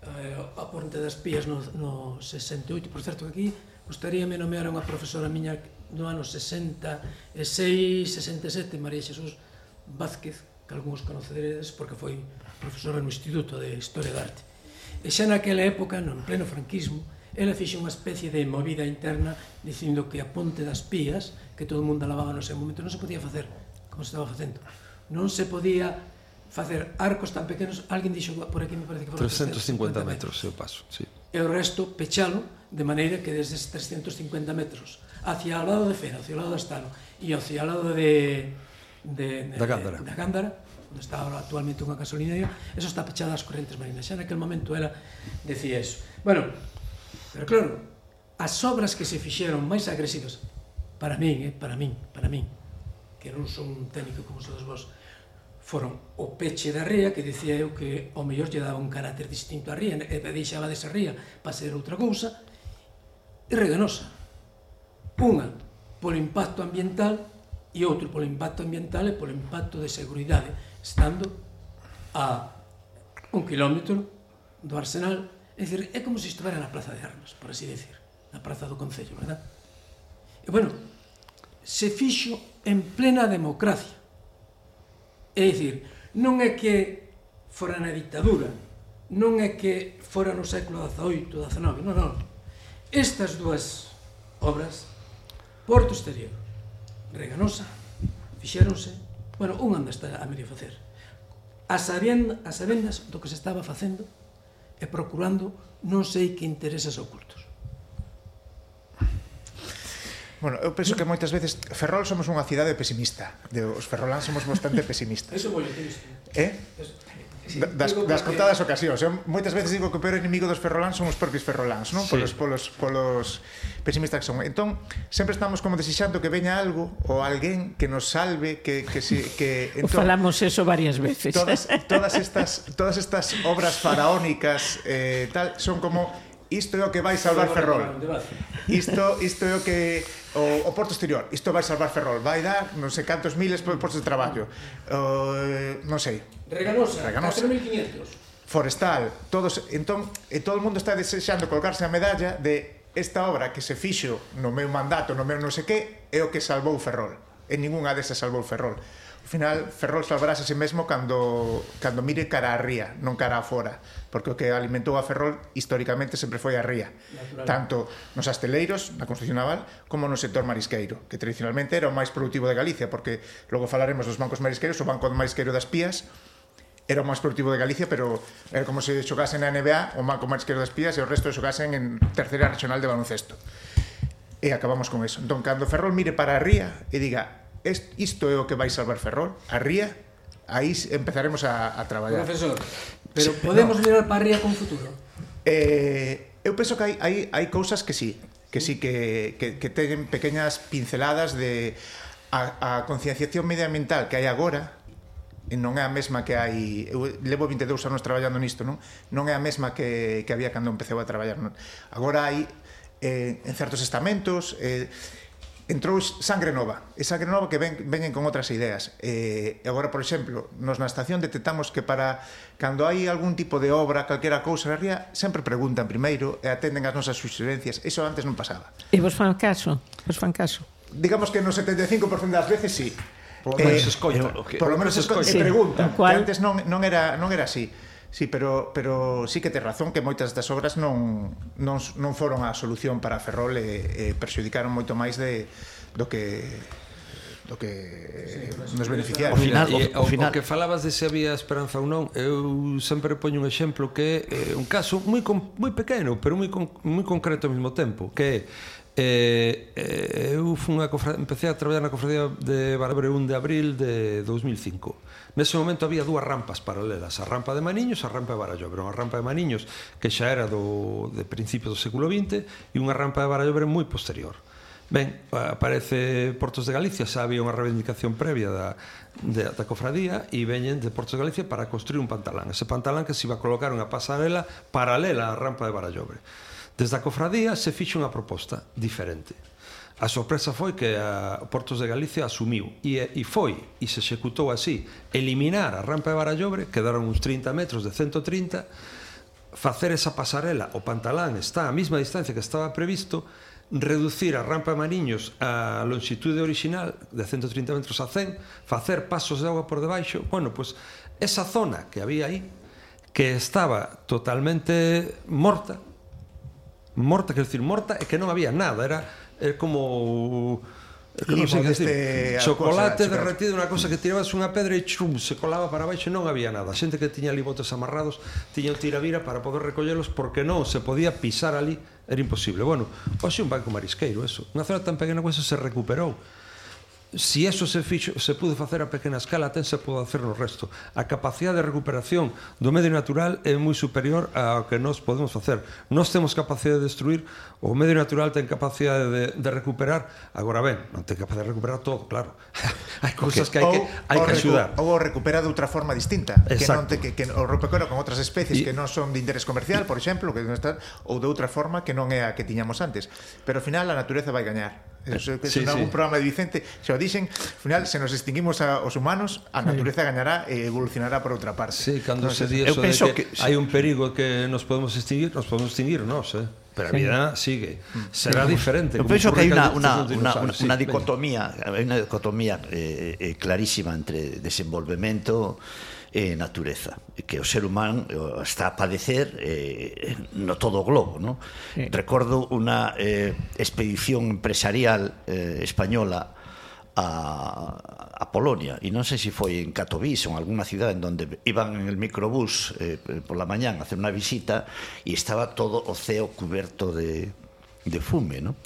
eh, a Ponte das Pías no, no 68, por certo que aquí gustaríame nomear unha profesora miña no ano 66, 67, María Xesús Vázquez, que algúns conoceredes porque foi profesora no Instituto de Historia da Arte. E xa naquela época, no pleno franquismo, ela fixe unha especie de movida interna dicindo que a Ponte das Pías, que todo o mundo alababa no seu momento, non se podía facer como se estaba facendo. Non se podía facer arcos tan pequenos, alguén dixo por aquí me parece que 350 metros, metros, paso, sí. E o resto pechalo de maneira que desde 350 metros hacia o lado de Fera, hacia o lado de Estano e hacia o lado de, de, de da Gándara, de, da Gándara onde está ahora actualmente unha gasolinería, eso está pechado ás correntes marinas. Xa naquel momento era, decía eso. Bueno, pero claro, as obras que se fixeron máis agresivas, para min, eh, para min, para min, que non son un técnico como sodes vos, foron o peche da ría, que dicía eu que ao mellor lle daba un carácter distinto á ría, e deixaba desa ría para ser outra cousa, e reganosa. Unha, polo impacto ambiental, e outro polo impacto ambiental e polo impacto de seguridade, estando a un kilómetro do Arsenal, é dicir, é como se estivera na Plaza de Armas, por así decir, na Praza do Concello, verdad? E bueno, se fixo en plena democracia, É dicir, non é que fora na ditadura, non é que fora no século XVIII, XIX, non, non. Estas dúas obras, Porto Exterior, Reganosa, fixéronse, bueno, unha anda está a medio facer, a sabiendas, a sabendas do que se estaba facendo e procurando non sei que intereses ocultos. Bueno, eu penso que moitas veces Ferrol somos unha cidade pesimista. De os ferroláns somos bastante pesimistas. Eso moi. Eh? Das, das contadas ocasións. Eu moitas veces digo que o peor inimigo dos ferroláns son os propios ferroláns, non? Sí. Polos, polos, polos pesimistas que son. Entón, sempre estamos como desixando que veña algo ou alguén que nos salve, que, que, si, que entón, o falamos eso varias veces. Todas, todas, estas, todas estas obras faraónicas eh, tal, son como isto é o que vai salvar Ferrol. Isto, isto é o que o, o porto exterior, isto vai salvar Ferrol, vai dar non sei cantos miles por postos de traballo. O, non sei. Reganosa, Reganosa. 4.500. Forestal, todos, entón, e todo o mundo está desexando colgarse a medalla de esta obra que se fixo no meu mandato, no meu non sei que, é o que salvou Ferrol. En ningunha desas salvou Ferrol final Ferrol salvarase se mesmo cando, cando mire cara a ría, non cara a fora porque o que alimentou a Ferrol históricamente sempre foi a ría Natural. tanto nos asteleiros, na construcción naval como no sector marisqueiro, que tradicionalmente era o máis productivo de Galicia, porque logo falaremos dos bancos marisqueiros, o banco marisqueiro das Pías era o máis productivo de Galicia, pero era como se xogasen na NBA o Manco marisqueiro das Pías e o resto xogasen en terceira regional de baloncesto. E acabamos con eso. Entón, cando Ferrol mire para a ría e diga isto é o que vai salvar Ferrol, a ría, aí empezaremos a, a traballar. Profesor, pero podemos no. mirar para a ría con futuro? Eh, eu penso que hai, hai, hai cousas que sí, que sí que, que, que teñen pequeñas pinceladas de a, a concienciación medioambiental que hai agora non é a mesma que hai eu levo 22 anos traballando nisto non non é a mesma que, que había cando empeceu a traballar non? agora hai eh, en certos estamentos eh, entrou sangre nova, e sangre nova que ven, venen con outras ideas. Eh, agora, por exemplo, nos na estación detectamos que para cando hai algún tipo de obra, calquera cousa na ría, sempre preguntan primeiro e atenden as nosas suxerencias. Iso antes non pasaba. E vos fan caso? Vos fan caso? Digamos que no 75% das veces sí. Por lo menos eh. Por lo menos escoito. E pregunta. cual... que antes non, non, era, non era así. Sí, pero, pero sí que tes razón que moitas das obras non, non, non foron a solución para Ferrol e, e perxudicaron moito máis de, do que do que sí, nos beneficiaron. Ao final, ao, o, final. Eh, o que falabas de se había esperanza ou non, eu sempre poño un exemplo que é un caso moi moi pequeno, pero moi moi concreto ao mesmo tempo, que é Eh, eh, eu fun a cofra... empecé a traballar na cofradía de Barabre 1 de abril de 2005. Nese momento había dúas rampas paralelas, a rampa de Maniños e a rampa de Barallobre. Unha rampa de Maniños que xa era do, de principios do século XX e unha rampa de Barallobre moi posterior. Ben, aparece Portos de Galicia, xa había unha reivindicación previa da, de, da cofradía e veñen de Portos de Galicia para construir un pantalán. Ese pantalán que se iba a colocar unha pasarela paralela á rampa de Barallobre. Desde a cofradía se fixe unha proposta diferente. A sorpresa foi que a Portos de Galicia asumiu e, eh, e foi, e se executou así, eliminar a rampa de Barallobre, quedaron uns 30 metros de 130, facer esa pasarela, o pantalán está a mesma distancia que estaba previsto, reducir a rampa de Mariños a longitude original de 130 metros a 100, facer pasos de agua por debaixo, bueno, pues esa zona que había aí que estaba totalmente morta morta, quero dicir, morta é que non había nada, era é como é que non sei que deste, decir, chocolate cosa, derretido, unha cosa que tirabas unha pedra e chum, se colaba para baixo e non había nada. A xente que tiña ali botes amarrados, tiña o tiravira para poder recollelos porque non se podía pisar ali, era imposible. Bueno, hoxe un banco marisqueiro, eso. Unha zona tan pequena que eso se recuperou Si eso se fixo, se pude facer a pequena escala, ten se pode facer no resto. A capacidade de recuperación do medio natural é moi superior ao que nós podemos facer. Nós temos capacidade de destruir, o medio natural ten capacidade de, de recuperar. Agora ben, non ten capacidade de recuperar todo, claro. hai cousas okay. que hai que, ou, hai que axudar. Ou recupera de outra forma distinta, Exacto. que non te, que, que o recupera con outras especies y, que non son de interés comercial, por exemplo, que non están ou de outra forma que non é a que tiñamos antes. Pero ao final a natureza vai gañar. Eso eh, que sí, en algún sí. programa de Vicente xa o dixen, ao final se nos extinguimos a, os humanos, a natureza gañará e evolucionará por outra parte. Sí, cando Entonces, se di eso de que, que hai un perigo que nos podemos extinguir, nos podemos extinguir nós, eh? Pero a vida sí. sigue. Será sí. diferente. Eu penso que hai unha una, una, una, sí, dicotomía, hai unha dicotomía eh, eh, clarísima entre desenvolvemento e natureza que o ser humano está a padecer eh, no todo o globo no? Sí. recordo unha eh, expedición empresarial eh, española a, a Polonia e non sei se foi en Katowice ou en algunha cidade en donde iban en el microbús eh, por la mañán a hacer unha visita e estaba todo o ceo cuberto de, de fume no?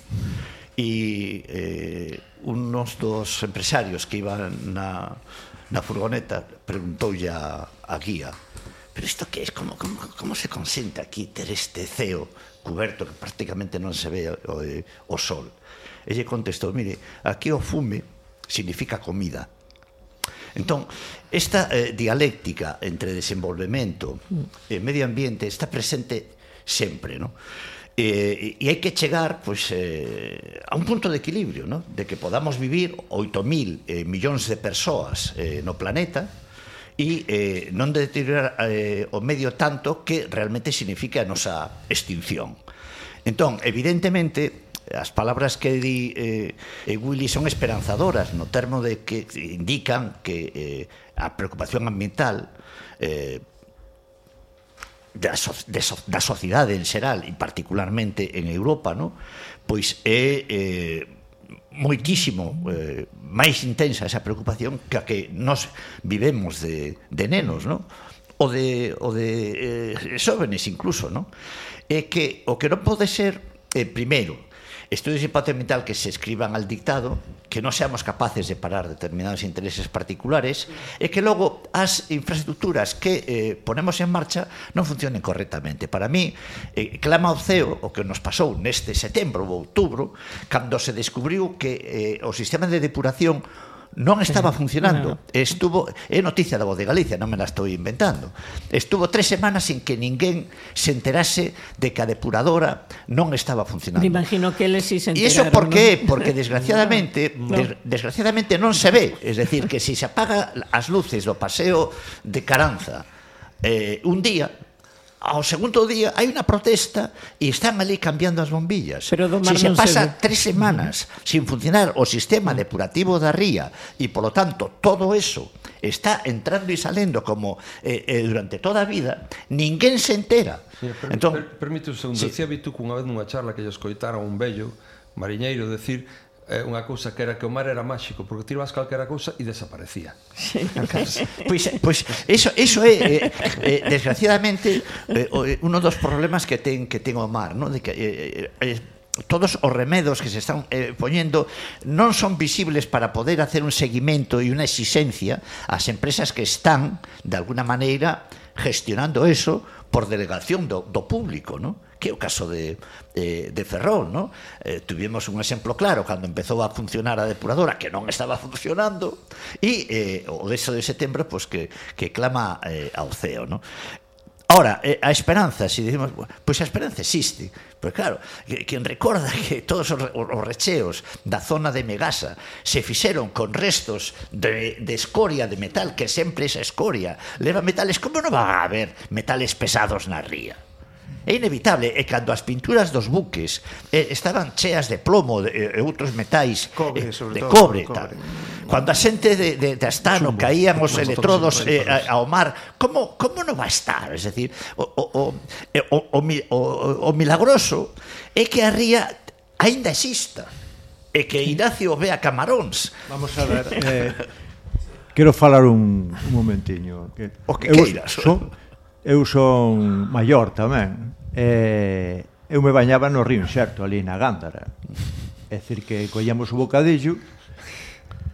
e eh, unos dos empresarios que iban na na furgoneta, preguntoulle a, a guía pero isto que é? Como, como, como se consente aquí ter este ceo cuberto que prácticamente non se ve o, o sol? E lle contestou, mire, aquí o fume significa comida. Entón, esta eh, dialéctica entre desenvolvemento mm. e medio ambiente está presente sempre, non? E, e hai que chegar pois, eh, a un punto de equilibrio, no? de que podamos vivir 8.000 eh, millóns de persoas eh, no planeta e eh, non deteriorar eh, o medio tanto que realmente signifique a nosa extinción. Entón, evidentemente, as palabras que di eh, eh Willy son esperanzadoras no termo de que indican que eh, a preocupación ambiental eh, da, so, de so, da sociedade en xeral, e particularmente en Europa, no? pois é eh, moitísimo eh, máis intensa esa preocupación que a que nos vivemos de, de nenos, no? o de, o de eh, xóvenes incluso, no? é que o que non pode ser, eh, primeiro, estudios de impacto ambiental que se escriban al dictado, que non seamos capaces de parar determinados intereses particulares e que logo as infraestructuras que eh, ponemos en marcha non funcionen correctamente. Para mí, eh, clama o CEO o que nos pasou neste setembro ou outubro, cando se descubriu que eh, o sistema de depuración non estaba funcionando. Estuvo, é noticia da Voz de Galicia, non me la estou inventando. Estuvo tres semanas sin que ninguén se enterase de que a depuradora non estaba funcionando. Me imagino que eles si sí se enteraron. E iso por qué? ¿no? Porque desgraciadamente, no. des, desgraciadamente non se ve, es decir, que si se apaga as luces do paseo de Caranza eh, un día, ao segundo día hai unha protesta e están ali cambiando as bombillas. Pero do mar se se pasa se... tres semanas sin funcionar o sistema mm. depurativo da ría e, polo tanto, todo eso está entrando e salendo como eh, eh, durante toda a vida, ninguén se entera. Mira, per, entón, per, permite un segundo. Sí. Decía Vitu cunha vez nunha charla que lle escoitara un vello mariñeiro decir eh, unha cousa que era que o mar era máxico, porque tirabas calquera cousa e desaparecía. Pois pois eso eso é eh, eh, desgraciadamente eh, eh, uno dos problemas que ten que ten o mar, non? De que eh, eh, eh, todos os remedos que se están eh, poñendo non son visibles para poder hacer un seguimento e unha exigencia ás empresas que están, de alguna maneira, gestionando eso por delegación do, do público, non? que é o caso de, eh, de Ferrol, ¿no? Eh, tuvimos un exemplo claro cando empezou a funcionar a depuradora que non estaba funcionando e eh, o 10 de setembro pues, que, que clama eh, ao CEO, ¿no? Ahora, eh, a esperanza, se si dicimos, pois a esperanza existe, pero claro, quen recorda que todos os, os recheos da zona de Megasa se fixeron con restos de, de escoria de metal, que sempre esa escoria leva metales, como non va a haber metales pesados na ría? É inevitable, e cando as pinturas dos buques eh, estaban cheas de plomo eh, e outros metais cobre, eh, de todo, cobre, cobre. Tal. Cando a xente de, de, de Astano Chumbo, caían os electrodos eh, ao mar, como, como non va a estar? Es decir, o, o, o, eh, o, o, o, o milagroso é que a ría aínda exista e que Ignacio vea camaróns. Vamos a ver, eh, quero falar un, un momentiño. Que, o que queiras. Son, eu son maior tamén. eh, eu me bañaba no río Inxerto, ali na Gándara. É dicir, que collíamos o bocadillo,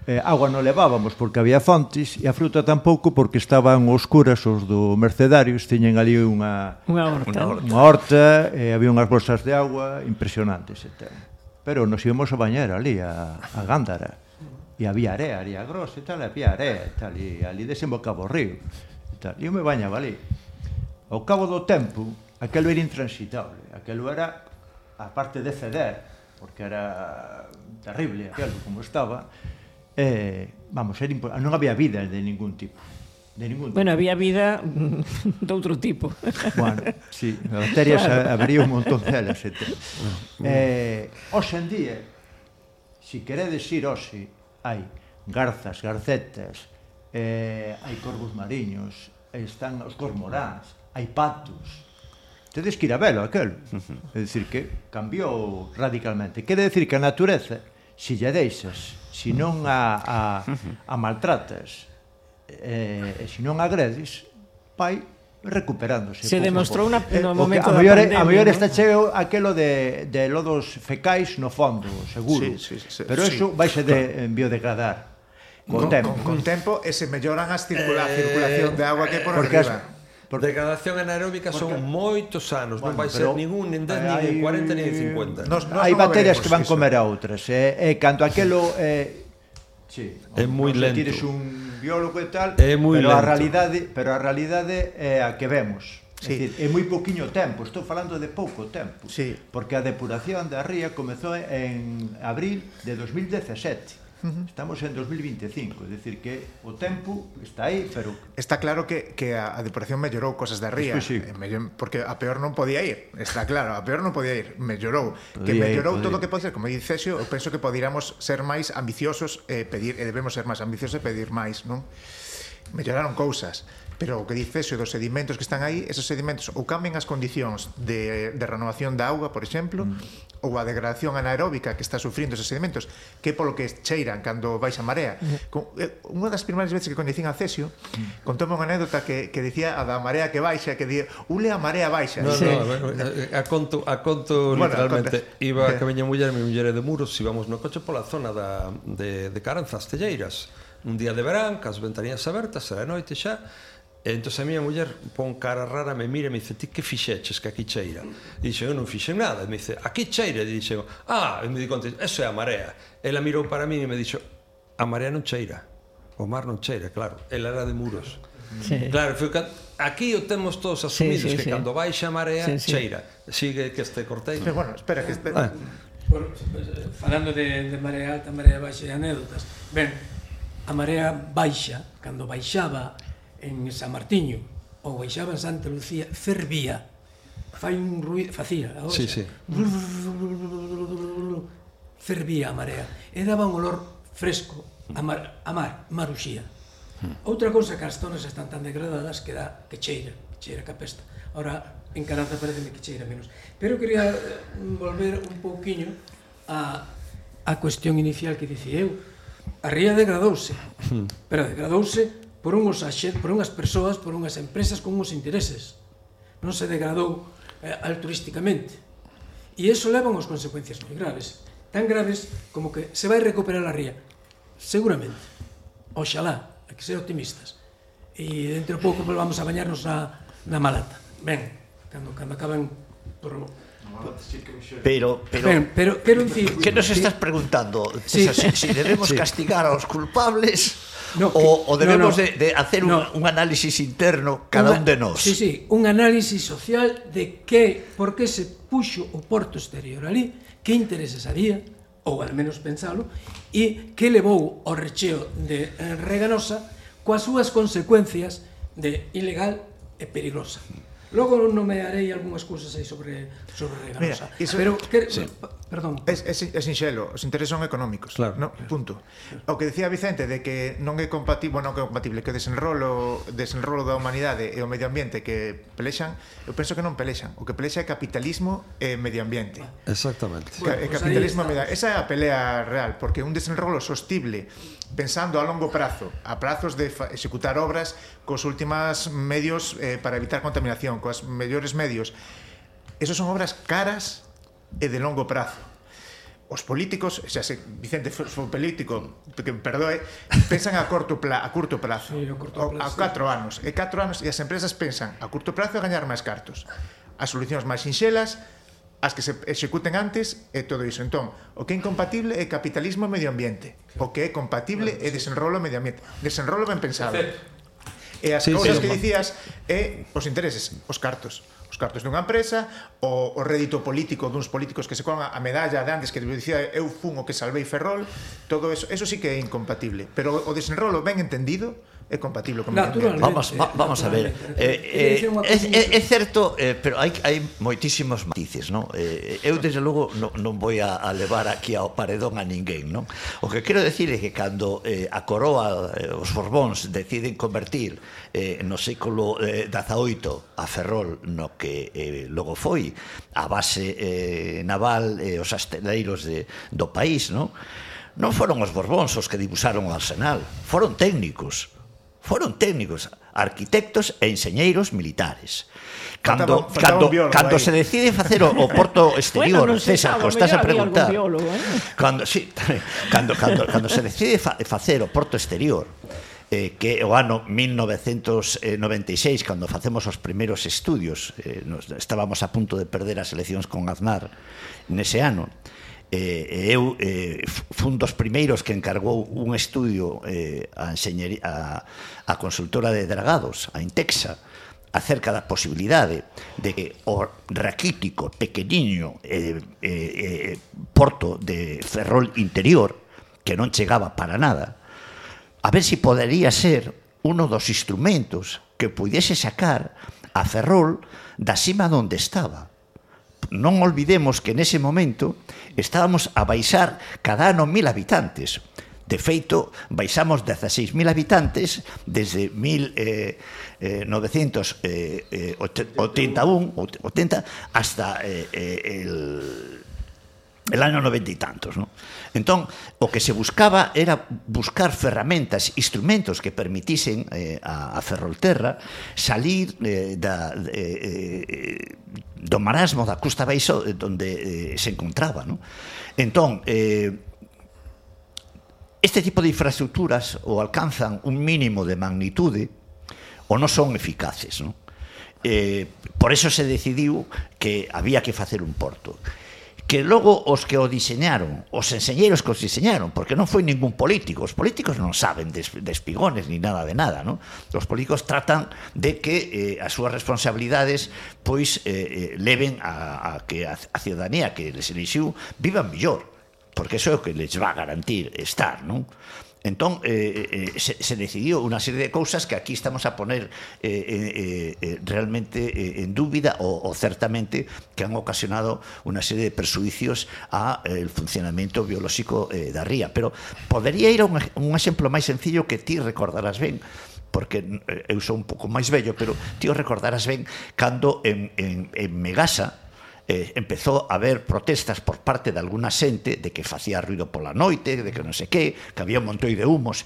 eh, agua non levábamos porque había fontes e a fruta tampouco porque estaban oscuras os do mercedarios, tiñen ali unha unha horta, unha horta, unha horta e había unhas bolsas de agua impresionantes e tal. Pero nos íbamos a bañar ali a, a Gándara e había area, area grosa e tal, había area e tal, e ali desembocaba o río e tal. E eu me bañaba ali. Ao cabo do tempo, aquelo era intransitable, aquelo era a parte de ceder, porque era terrible aquelo como estaba, eh, vamos, era non había vida de ningún tipo. De ningún tipo. Bueno, había vida de outro tipo. Bueno, sí, bacterias claro. habría un montón delas. E ah, eh, hoxe en día, si queredes ir hoxe, hai garzas, garcetas, eh, hai corvos mariños, están os cormoráns, hai patos Tedes que ir a velo aquel. É dicir que cambiou radicalmente. Quere dicir que a natureza, se lle deixas, se non a, a, a maltratas, eh, se non agredes, vai recuperándose. Se demostrou na, no eh, momento a da maior, pandemia. A maior está cheo aquelo de, de lodos fecais no fondo, seguro. Sí, sí, sí, Pero sí. eso vaise de biodegradar. Con, con tempo. Con, con tempo e se melloran as circula, eh, circulación de agua que por Porque arriba. As, Porque degradación anaeróbica porque, son moitos anos, bueno, non vai ser ningún, nin 10, nin 40, nin 50. Nos, nos hai no bacterias que van iso. comer a outras, eh? E cando aquelo eh, Sí, é moi lento. Tires un biólogo e tal, é moi pero lento. a realidade, pero a realidade é a que vemos. Sí. dicir, é moi poquiño tempo, estou falando de pouco tempo, sí. porque a depuración da ría comezou en abril de 2017. Estamos en 2025, é dicir que o tempo está aí, pero... Está claro que, que a, a depuración mellorou cosas da ría, sí. Eh, mellor, porque a peor non podía ir, está claro, a peor non podía ir, mellorou. Podía que mellorou ir, todo o que pode ser, como dice Xio, eu penso que podiramos ser máis ambiciosos, eh, pedir, e eh, debemos ser máis ambiciosos e pedir máis, non? melloraron cousas pero o que dices o dos sedimentos que están aí, esos sedimentos ou cambian as condicións de, de renovación da auga, por exemplo, mm. ou a degradación anaeróbica que está sufrindo esos sedimentos, que é polo que cheiran cando baixa marea. Mm. Eh, unha das primeiras veces que coñecín a Cesio, mm. contoume unha anécdota que, que dicía a da marea que baixa, que di, ule a marea baixa. No, sí. no, a, eh, a, conto, a conto bueno, literalmente. Conta. Iba a que miña muller, mi muller de muros, íbamos no coche pola zona da, de, de Caranzas, Telleiras, un día de verán, cas ventanillas abertas, era noite xa, E entón a miña muller pon cara rara, me mira e me dice, ti que fixeches que aquí cheira? E dixen, eu non fixen nada. E me dice, aquí cheira? E dixen, ah, e me di conta, eso é a marea. Ela mirou para mí e me dixo, a marea non cheira. O mar non cheira, claro. Ela era de muros. Sí. Claro, foi aquí o temos todos asumidos sí, sí, que sí. cando baixa a marea sí, sí. cheira. Sigue que este cortei. Pero bueno, espera que este... Ah. Bueno, eh, falando de, de marea alta, marea baixa e anécdotas. Ben, a marea baixa, cando baixaba en San Martiño ou baixaba en Santa Lucía, fervía. Fai un ruido, facía, agora. sí, sí. fervía a marea e daba un olor fresco a mar, a mar maruxía. Outra cousa que as zonas están tan degradadas que dá que cheira, que cheira que apesta. Ora, en Caranza parece que cheira menos. Pero quería volver un pouquiño a, a cuestión inicial que dicía eu, A ría degradouse, hmm. pero degradouse por unhos axer, por unhas persoas, por unhas empresas con unhos intereses. Non se degradou eh, altruisticamente. E iso leva unhas consecuencias moi graves, tan graves como que se vai recuperar a ría, seguramente. Oxalá, hai que ser optimistas. E dentro pouco volvamos a bañarnos na, na malata. Ben, cando, cando acaben por Pero, pero, ben, pero, pero en fin, que nos estás preguntando? Sí. Si, si debemos sí. castigar aos culpables no, o, o debemos no, no, de, de hacer no. un, un análisis interno cada un, un de nós? Sí, sí, un análisis social de que, por que se puxo o porto exterior ali, que intereses había, ou al menos pensalo, e que levou o recheo de Reganosa coas súas consecuencias de ilegal e perigosa. Logo nomearei algunhas cousas aí sobre sobre reina Mira, rosa. Iso, pero que, sí. perdón. É, é, é sinxelo, os intereses son económicos. Claro. No, punto. O que decía Vicente de que non é compatible, bueno, que é compatible que o desenrolo, desenrolo da humanidade e o medio ambiente que pelexan, eu penso que non pelexan. O que pelexa é capitalismo e medio ambiente. Exactamente. Bueno, pues capitalismo medio Esa é a pelea real, porque un desenrolo sostible pensando a longo prazo, a prazos de executar obras cos últimas medios eh, para evitar contaminación, coas mellores medios Esas son obras caras e de longo prazo os políticos, xa se Vicente foi político, que me perdoe, pensan a corto pla, a curto plazo, sí, curto plazo. a 4 anos. E 4 anos e as empresas pensan a curto plazo a gañar máis cartos. As solucións máis sinxelas, as que se executen antes e todo iso. Entón, o que é incompatible é capitalismo e medio ambiente. O que é compatible é desenrolo e medio ambiente. Desenrolo ben pensado. E as sí, cousas sí, que dicías é os intereses, os cartos os cartos dunha empresa, o, o rédito político duns políticos que se coman a medalla de antes que dicía eu fun o que salvei Ferrol, todo eso, eso sí que é incompatible. Pero o desenrolo ben entendido, é compatible con Naturalmente. Vamos, va, vamos a ver. Eh, eh, é, é, é certo, eh, pero hai, hai moitísimos matices, non? Eh, eu, desde logo, non, non vou a, a levar aquí ao paredón a ninguén, non? O que quero decir é que cando eh, a coroa, eh, os Borbóns, deciden convertir eh, no século eh, XVIII a Ferrol no que eh, logo foi a base eh, naval e eh, os asteleiros de, do país, non? Non foron os Borbóns os que dibuixaron o arsenal, foron técnicos foron técnicos, arquitectos e enxeñeiros militares. Cando, faltaba, faltaba cando, biólogo, cando ahí. se decide facer o, o porto exterior, bueno, César, estaba, estás a preguntar. Biólogo, eh? Cando, sí, cando, cando, cando se decide fa, facer o porto exterior, eh, que o ano 1996, cando facemos os primeiros estudios, eh, nos, estábamos a punto de perder as eleccións con Aznar nese ano, Eh, eh, eu eh, fun dos primeiros que encargou un estudio eh, a, a, a consultora de dragados, a Intexa, acerca da posibilidade de que o raquítico pequeniño eh, eh, eh, porto de Ferrol interior que non chegaba para nada a ver se si podería ser uno dos instrumentos que pudiese sacar a Ferrol da cima onde estaba. Non olvidemos que nese momento estábamos a baixar cada ano mil habitantes. De feito, baixamos 16.000 habitantes desde 1981 80 eh, eh, eh, hasta el el ano noventa e tantos, ¿no? Entón, o que se buscaba era buscar ferramentas, instrumentos que permitisen eh, a, a Ferrolterra salir eh, da, eh, eh do marasmo da Costa Baixo eh, onde eh, se encontraba, ¿no? Entón, eh, Este tipo de infraestructuras o alcanzan un mínimo de magnitude ou non son eficaces, non? Eh, por eso se decidiu que había que facer un porto que logo os que o diseñaron, os enseñeiros que os diseñaron, porque non foi ningún político, os políticos non saben de, de espigones ni nada de nada, non? Os políticos tratan de que eh, as súas responsabilidades pois eh, eh, leven a, a que a, a ciudadanía que les elixiu vivan mellor, porque eso é o que les va a garantir estar, non? Entón, eh, eh, eh, se, se decidiu unha serie de cousas que aquí estamos a poner eh, eh, eh realmente eh, en dúbida ou, ou certamente que han ocasionado unha serie de persuicios ao eh, el funcionamento biolóxico eh, da ría. Pero podería ir a un, un exemplo máis sencillo que ti recordarás ben porque eh, eu sou un pouco máis vello, pero ti o recordarás ben cando en, en, en Megasa, eh, empezou a haber protestas por parte de alguna xente de que facía ruido pola noite, de que non sei que, que había un montón de humos.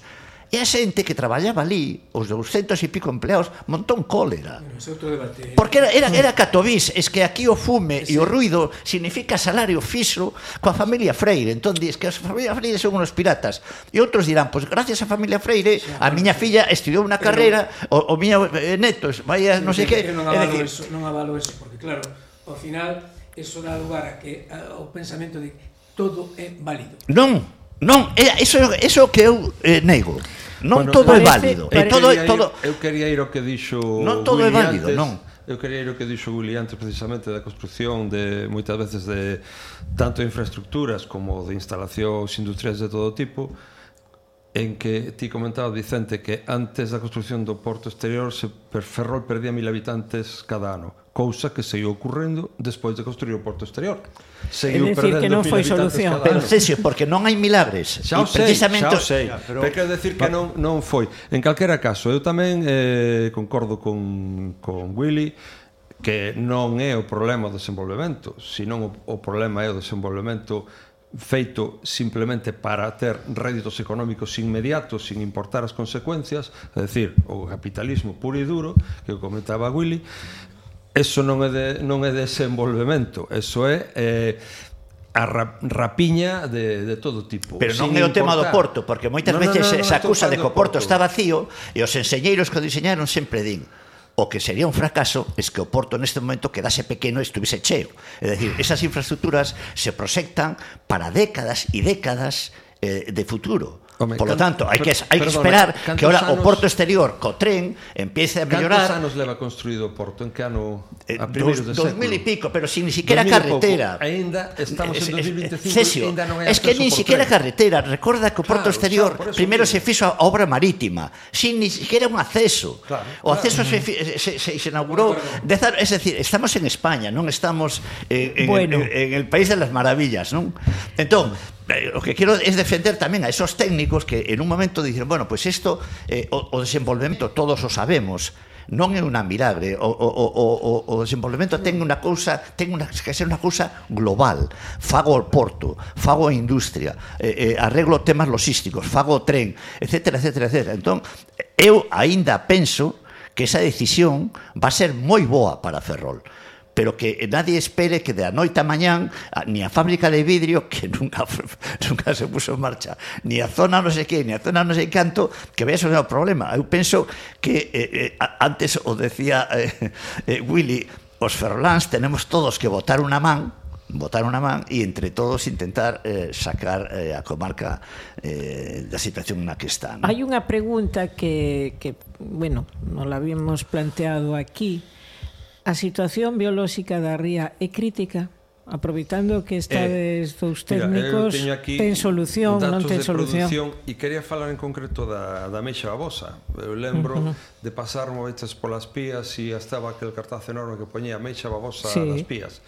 E a xente que traballaba ali, os 200 e pico empleados, montón cólera. Eh. Porque era, era, era catobís, es que aquí o fume e o ruido significa salario fixo coa familia Freire. Entón, dis que a familia Freire son unos piratas. E outros dirán, pois pues, gracias a familia Freire, a miña filla estudiou unha carreira, o, o miño eh, neto, vai a non sei que. Non avalo, eso, non avalo eso, porque claro, ao final eso dá lugar a que ao pensamento de todo é válido. Non, non, é iso iso que eu eh, nego. Non bueno, todo parece, é válido. Eh, parece, todo eu, todo Eu quería ir ao que dixo Non todo Willy é válido, antes, non. Eu quería ir ao que dixo Willy antes precisamente da construción de moitas veces de tanto de infraestructuras como de instalacións industriais de todo tipo en que ti comentaba Vicente que antes da construción do porto exterior se per Ferrol perdía mil habitantes cada ano cousa que seguiu ocurrendo despois de construir o porto exterior. Seguiu é dicir, perdendo que non foi solución. pero Cesio, porque non hai milagres xa o sei, precisamente... xa o sei pero... pero quero decir que non, non foi. En calquera caso, eu tamén eh, concordo con, con Willy que non é o problema do desenvolvemento, senón o, o problema é o desenvolvemento feito simplemente para ter réditos económicos inmediatos sin importar as consecuencias, é dicir, o capitalismo puro e duro, que comentaba Willy, eso non é de, non é desenvolvemento, eso é eh, a ra, rapiña de, de todo tipo. Pero non é o importar. tema do Porto, porque moitas no, veces no, no, no, se acusa de que o Porto, porto está vacío e os enseñeiros que o diseñaron sempre din O que sería un fracaso es que o Porto neste momento quedase pequeno e estuviese cheo. É dicir, esas infraestructuras se proxectan para décadas e décadas eh, de futuro. Home, Por lo tanto, hai que, hai que esperar que ahora anos, o porto exterior co tren empiece a mellorar. Cantos anos leva construído o porto? En que ano? Eh, a primeiros dos, de século? Dos mil e pico, pero sin ni siquiera carretera. Pouco. Ainda estamos es, en 2025 cesio, ainda non hai Es que ni siquiera carretera. Recorda que o porto claro, exterior claro, primeiro se fixo a obra marítima, sin ni siquiera un acceso. Claro, o acceso claro. se, se, se, se inaugurou... Claro, claro. Es decir, estamos en España, non estamos eh, en, bueno. en, en, en el país de las maravillas, non? Entón, Eh, o que quero é defender tamén a esos técnicos que en un momento dicen, bueno, pues isto eh, o, o desenvolvemento todos o sabemos, non é unha milagre, eh, o, o, o, o, o desenvolvemento ten unha cousa, ten unha que ser unha cousa global. Fago o porto, fago a industria, eh, eh, arreglo temas logísticos, fago o tren, etcétera, etcétera, etcétera. Entón, eu aínda penso que esa decisión va a ser moi boa para Ferrol pero que nadie espere que de a noite a mañán ni a fábrica de vidrio que nunca nunca se puso en marcha, ni a zona non sei que, ni a zona non sei canto, que vea ser o problema. Eu penso que eh, eh, antes o decía eh, eh, Willy, os ferroláns tenemos todos que votar unha man votar unha man e entre todos intentar eh, sacar eh, a comarca eh, da situación na que está. ¿no? Hai unha pregunta que, que, bueno, non la habíamos planteado aquí, A situación biolóxica da ría é crítica aproveitando que eh, estades eh, dous técnicos mira, ten solución, non ten solución e quería falar en concreto da, da mexa babosa. eu lembro uh -huh. de pasar unha polas pías e estaba aquel cartaz enorme que poñía mexa babosa sí. nas pías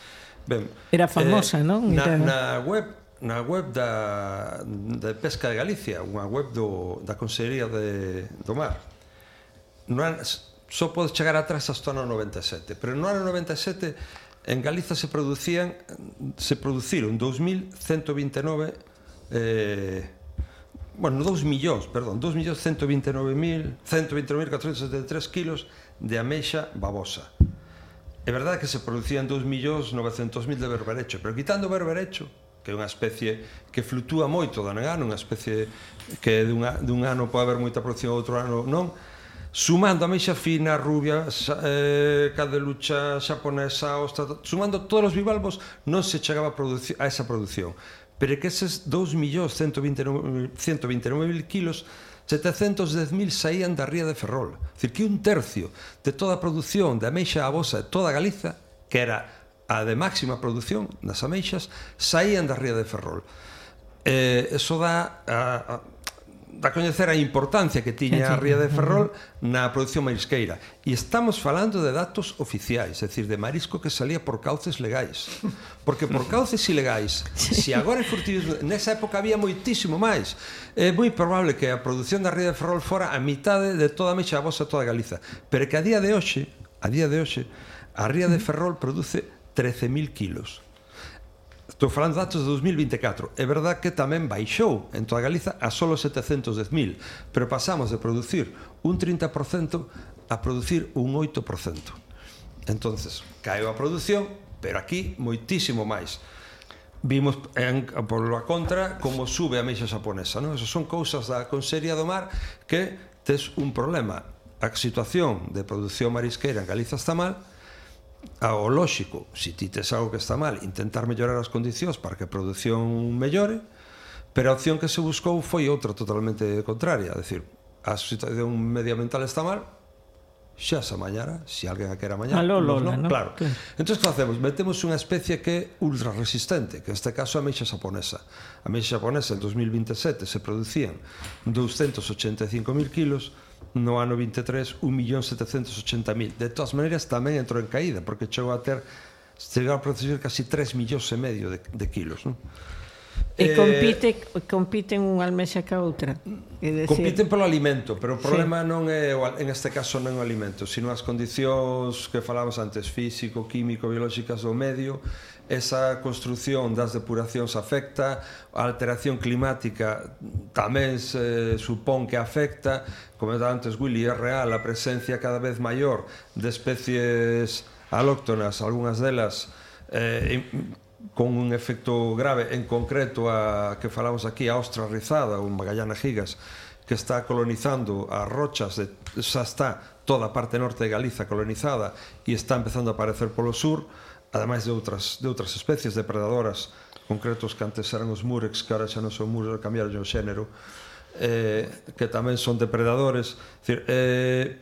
Ben, era eh, famosa, eh, non? Na, na web na web da, de Pesca de Galicia, unha web do, da Consellería de, do Mar. No, só podes chegar atrás hasta o ano 97, pero no ano 97 en Galiza se producían se produciron 2129 eh bueno, 2 millóns, perdón, 2 millóns 129.000, 129.473 kilos de ameixa babosa. É verdade que se producían 2 millóns 900.000 de berberecho, pero quitando o berberecho, que é unha especie que flutúa moito do ano, unha especie que dun, dun ano pode haber moita producción, outro ano non, sumando a meixa fina, rubia, xa, eh, cadelucha, xaponesa, ostra, sumando todos os bivalvos, non se chegaba a, a esa produción. Pero que eses 2.129.000 kilos 710.000 saían da ría de Ferrol. Dicir que un tercio de toda a produción de ameixa bosa de toda Galiza, que era a de máxima produción das ameixas, saían da ría de Ferrol. Eh, eso dá a, a, da coñecer a importancia que tiña a Ría de Ferrol na produción marisqueira. E estamos falando de datos oficiais, é dicir, de marisco que salía por cauces legais. Porque por cauces ilegais, se agora é furtivismo, nesa época había moitísimo máis. É moi probable que a produción da Ría de Ferrol fora a mitade de toda a mecha a vosa toda Galiza. Pero que a día de hoxe, a día de hoxe, a Ría de Ferrol produce 13.000 kilos Estou falando datos de 2024. É verdad que tamén baixou en toda Galiza a solo 710.000, pero pasamos de producir un 30% a producir un 8%. Entonces, caeu a produción, pero aquí moitísimo máis. Vimos en, por a contra como sube a meixa xaponesa, non? Esas son cousas da Consellería do Mar que tes un problema. A situación de produción marisqueira en Galiza está mal, ao lóxico, se ti tes algo que está mal, intentar mellorar as condicións para que a produción mellore, pero a opción que se buscou foi outra totalmente contraria, é dicir, a situación medioambiental está mal, xa se amañara, se alguén a quera amañar, Aló, Lola, non, no? claro. Que... Entón, que facemos? Metemos unha especie que é ultra resistente, que neste caso é a meixa xaponesa. A meixa xaponesa en 2027 se producían 285.000 kilos, no ano 23 1.780.000. De todas maneiras, tamén entrou en caída, porque chegou a ter chegar a producir casi 3 millóns e medio de, de kilos. Non? E eh, compite, compiten un almexa ca outra. É decir... Compiten polo alimento, pero o problema sí. non é en este caso non é o alimento, sino as condicións que falamos antes, físico, químico, biolóxicas do medio esa construción das depuracións afecta, a alteración climática tamén se supón que afecta, como daba antes Willy, é real a presencia cada vez maior de especies alóctonas, algunhas delas eh, con un efecto grave, en concreto a que falamos aquí, a ostra rizada, ou magallana gigas, que está colonizando as rochas, de, xa está toda a parte norte de Galiza colonizada e está empezando a aparecer polo sur, ademais de outras, de outras especies depredadoras, concretos que antes eran os murex, que ahora xa non son murex, cambiaron o xénero, eh, que tamén son depredadores. Dicir, eh,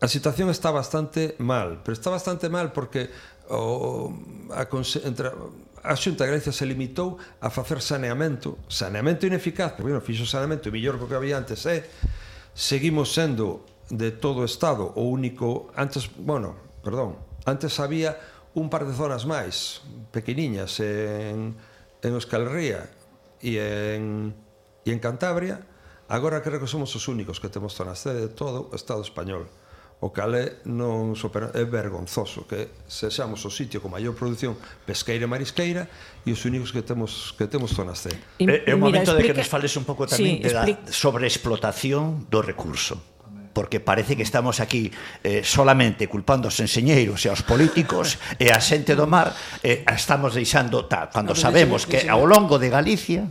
a situación está bastante mal, pero está bastante mal porque o, a, entre, a Xunta de Galicia se limitou a facer saneamento, saneamento ineficaz, porque bueno, fixo saneamento mellor co que había antes, eh, seguimos sendo de todo o Estado o único, antes, bueno, perdón, antes había un par de zonas máis pequeniñas en, en Euskal Herria e en, e en Cantabria agora creo que somos os únicos que temos zona C de todo o Estado español o cal é, non supera, é vergonzoso que sexamos o sitio con maior produción pesqueira e marisqueira e os únicos que temos que temos zona C. É, é o momento explica... de que nos fales un pouco tamén sí, de da sobreexplotación do recurso porque parece que estamos aquí eh, solamente culpando aos enseñeiros e aos políticos e a xente do mar eh, estamos deixando ta, cando sabemos que ao longo de Galicia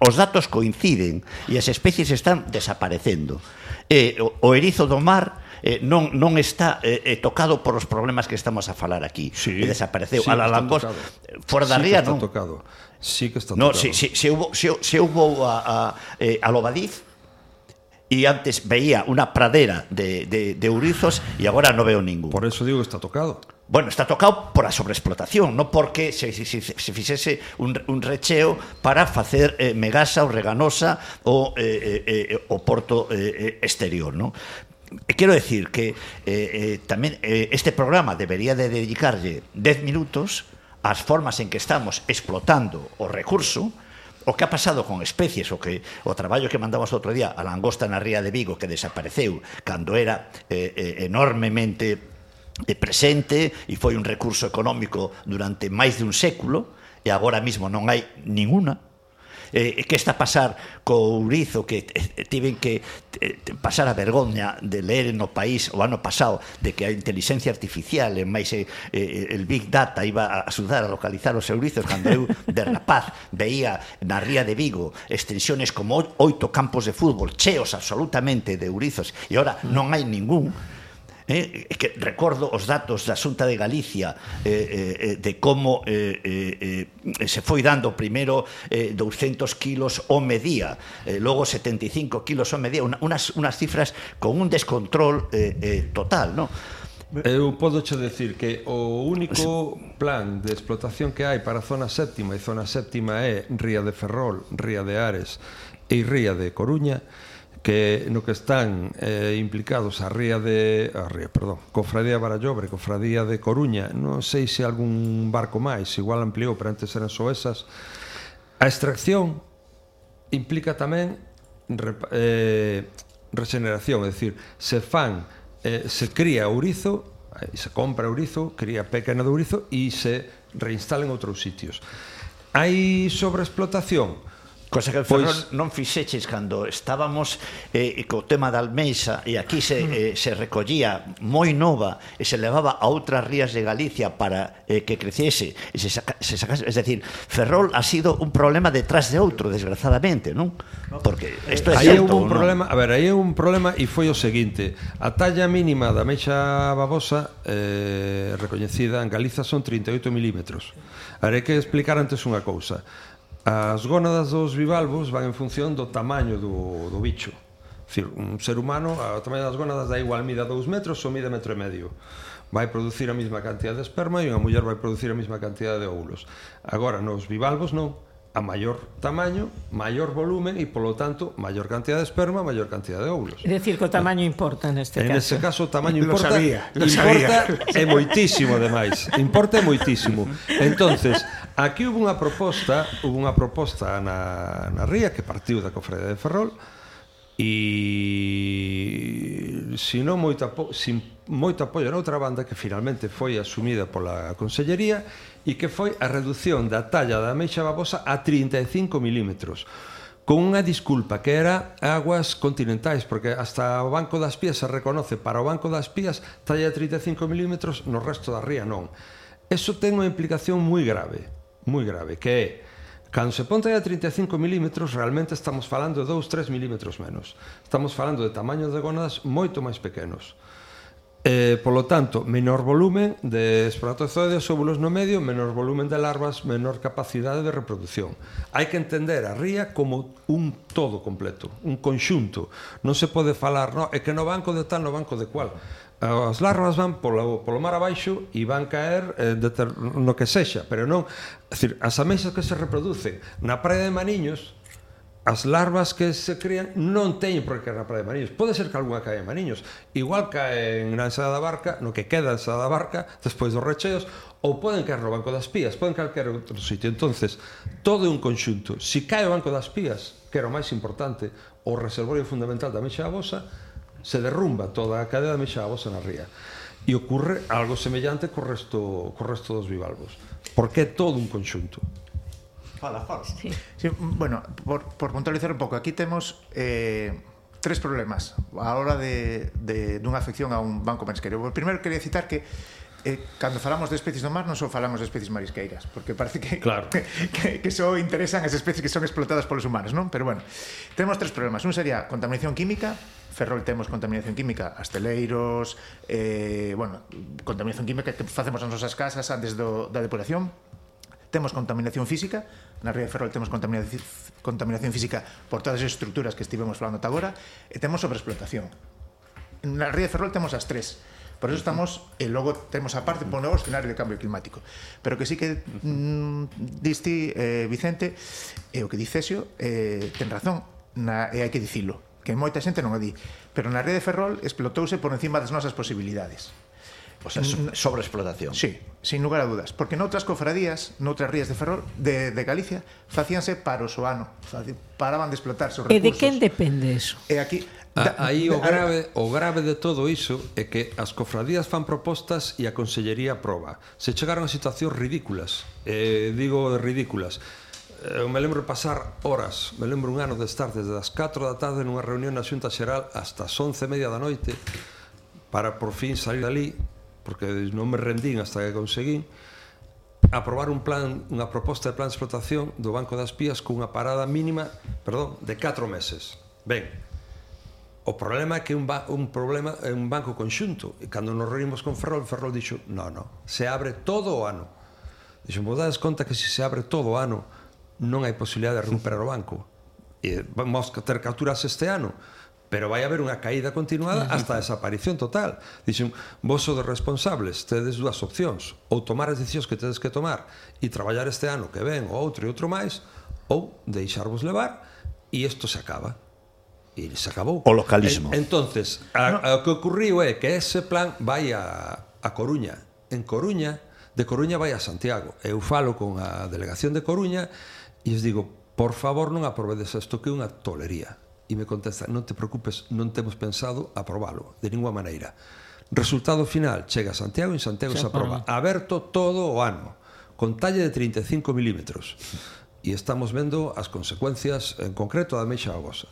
os datos coinciden e as especies están desaparecendo. Eh, o, o erizo do mar eh, non, non está eh, eh, tocado por os problemas que estamos a falar aquí. Sí, e desapareceu. Sí, a la langosta, fora da sí ría, non? Tocado. Sí que está no, tocado. No, si, si, se, hubo, se, se hubo a, a, eh, a Lobadiz, e antes veía unha pradera de, de, de ourizos e agora non veo ningún. Por eso digo que está tocado. Bueno, está tocado por a sobreexplotación, non porque se, se, se, se fixese un, un recheo para facer eh, Megasa ou Reganosa ou eh, eh, eh, o porto eh, eh exterior, non? Eh, Quero decir que eh, eh, tamén eh, este programa debería de dedicarlle 10 minutos ás formas en que estamos explotando o recurso, O que ha pasado con especies, o que o traballo que mandamos outro día a langosta na ría de Vigo que desapareceu cando era eh, eh enormemente eh, presente e foi un recurso económico durante máis de un século e agora mismo non hai ninguna eh, eh que está a pasar co Ourizo que eh, eh tiven que eh, pasar a vergoña de ler no país o ano pasado de que a inteligencia artificial e máis eh, eh el Big Data iba a axudar a localizar os Ourizos cando eu de rapaz veía na ría de Vigo extensiones como oito campos de fútbol cheos absolutamente de Ourizos e ora non hai ningún eh, que recordo os datos da Xunta de Galicia eh, eh, eh de como eh, eh, eh, se foi dando primeiro eh, 200 kilos o medía, eh, logo 75 kilos o medía, una, unas, unas cifras con un descontrol eh, eh, total, non? Eh, eu podo che decir que o único plan de explotación que hai para a zona séptima e zona séptima é Ría de Ferrol, Ría de Ares e Ría de Coruña que no que están eh, implicados a ría de a ría, perdón, Cofradía de Barallobre, Cofradía de Coruña, non sei se algún barco máis, igual ampliou, pero antes eran só esas. A extracción implica tamén eh, regeneración, é dicir, se fan, eh, se cría ourizo, eh, se compra ourizo, cría pequena de ourizo e se reinstala en outros sitios. Hai sobreexplotación? Cosa que pois- Ferrol pois... non fixeches cando estábamos eh, co tema da Almeixa e aquí se, mm. eh, se recollía moi nova e se levaba a outras rías de Galicia para eh, que creciese e se, saca, se sacase, es decir, Ferrol ha sido un problema detrás de outro, desgraciadamente, non? Porque isto é aí certo, un problema, a ver, aí é un problema e foi o seguinte, a talla mínima da meixa babosa eh, recoñecida en Galiza son 38 milímetros. Haré que explicar antes unha cousa. As gónadas dos bivalvos van en función do tamaño do, do bicho. Dicir, un ser humano, o tamaño das gónadas da igual mida 2 metros ou mida metro e medio. Vai producir a mesma cantidad de esperma e unha muller vai producir a mesma cantidad de óvulos. Agora, nos bivalvos non a maior tamaño, maior volumen e, polo tanto, maior cantidad de esperma, maior cantidad de óvulos. É dicir, que o tamaño importa neste en caso. En ese caso, o tamaño importa, sabía, lo importa sabía. e moitísimo, ademais. Importa é moitísimo. entonces aquí hubo unha proposta, hubo unha proposta na, na Ría que partiu da Cofrade de Ferrol, e si non moita, sin moito apoio noutra banda que finalmente foi asumida pola Consellería e que foi a reducción da talla da meixa babosa a 35 milímetros con unha disculpa que era aguas continentais, porque hasta o Banco das Pías se reconoce para o Banco das Pías talla 35 mm, no resto da ría non. Eso ten unha implicación moi grave, moi grave, que é Cando se pon talla 35 mm, realmente estamos falando de 2-3 mm menos. Estamos falando de tamaños de gónadas moito máis pequenos. Eh, polo tanto, menor volumen de espermatozoides, óvulos no medio, menor volumen de larvas, menor capacidade de reproducción. Hai que entender a ría como un todo completo, un conxunto. Non se pode falar, no, é que no banco de tal, no banco de cual. As larvas van polo, polo mar abaixo e van caer eh, de ter, no que sexa, pero non... Decir, as ameixas que se reproducen na praia de Maniños, as larvas que se crían non teñen por que caer na praia de mariños. Pode ser que algunha caia en mariños. Igual cae en na ensada da barca, no que queda a ensada da barca, despois dos recheos, ou poden caer no banco das pías, poden calquer outro sitio. entonces todo é un conxunto. Se si cae o banco das pías, que era o máis importante, o reservorio fundamental da mexa Abosa, se derrumba toda a cadea da mexa Abosa na ría. E ocorre algo semellante co resto, co resto dos bivalvos. Porque é todo un conxunto. Fala, fala. Sí. Sí, bueno, por, por puntualizar un pouco, aquí temos eh, tres problemas a hora de, de dunha afección a un banco marisqueiro. O primeiro quería citar que eh, cando falamos de especies do mar non só falamos de especies marisqueiras porque parece que, claro. que, que, que só interesan as especies que son explotadas polos humanos non pero bueno, temos tres problemas un sería contaminación química Ferrol temos contaminación química asteleiros eh, bueno, contaminación química que facemos nas nosas casas antes do, da depuración temos contaminación física, na ría de Ferrol temos contaminación, contaminación física por todas as estruturas que estivemos falando ata agora, e temos sobreexplotación. Na ría de Ferrol temos as tres. Por eso estamos, e logo temos a parte por novo escenario de cambio climático. Pero que sí que mm, diste, eh, Vicente, e o que dicesio, eh, ten razón, na, e hai que dicilo, que moita xente non o di. Pero na rede Ferrol explotouse por encima das nosas posibilidades. O sea, sobreexplotación. Sí, sin lugar a dudas. Porque noutras cofradías, noutras rías de Ferrol, de, de Galicia, facíanse para o soano. Paraban de explotar os recursos. E de quen depende eso? E aquí... Ah, da, a, aí o grave, o grave de todo iso é que as cofradías fan propostas e a Consellería aproba. Se chegaron a situacións ridículas. Eh, digo ridículas eh, eu me lembro pasar horas, me lembro un ano de estar desde as 4 da tarde nunha reunión na Xunta Xeral hasta as 11 e media da noite para por fin salir dali porque non me rendín hasta que conseguín aprobar un plan, unha proposta de plan de explotación do Banco das Pías cunha parada mínima, perdón, de 4 meses. Ben, o problema é que un, ba un problema é un banco conxunto e cando nos reunimos con Ferrol, Ferrol dixo, no, no, se abre todo o ano. Dixo, vos dades conta que se se abre todo o ano non hai posibilidad de recuperar o banco. E vamos a ter capturas este ano pero vai haber unha caída continuada hasta a desaparición total. Dixen, vos sodes responsables, tedes dúas opcións, ou tomar as decisións que tedes que tomar e traballar este ano que ven, ou outro e outro máis, ou deixarvos levar e isto se acaba e se acabou. O localismo. E, entonces, a, a, o que ocurriu é que ese plan vai a, a Coruña. En Coruña, de Coruña vai a Santiago. Eu falo con a delegación de Coruña e os digo, por favor non aprovedes isto que é unha tolería e me contesta non te preocupes, non temos pensado aprobalo de ninguna maneira. Resultado final, chega a Santiago e en Santiago se, se aproba. Aberto todo o ano, con talle de 35 milímetros. E estamos vendo as consecuencias, en concreto, da mexa agosa.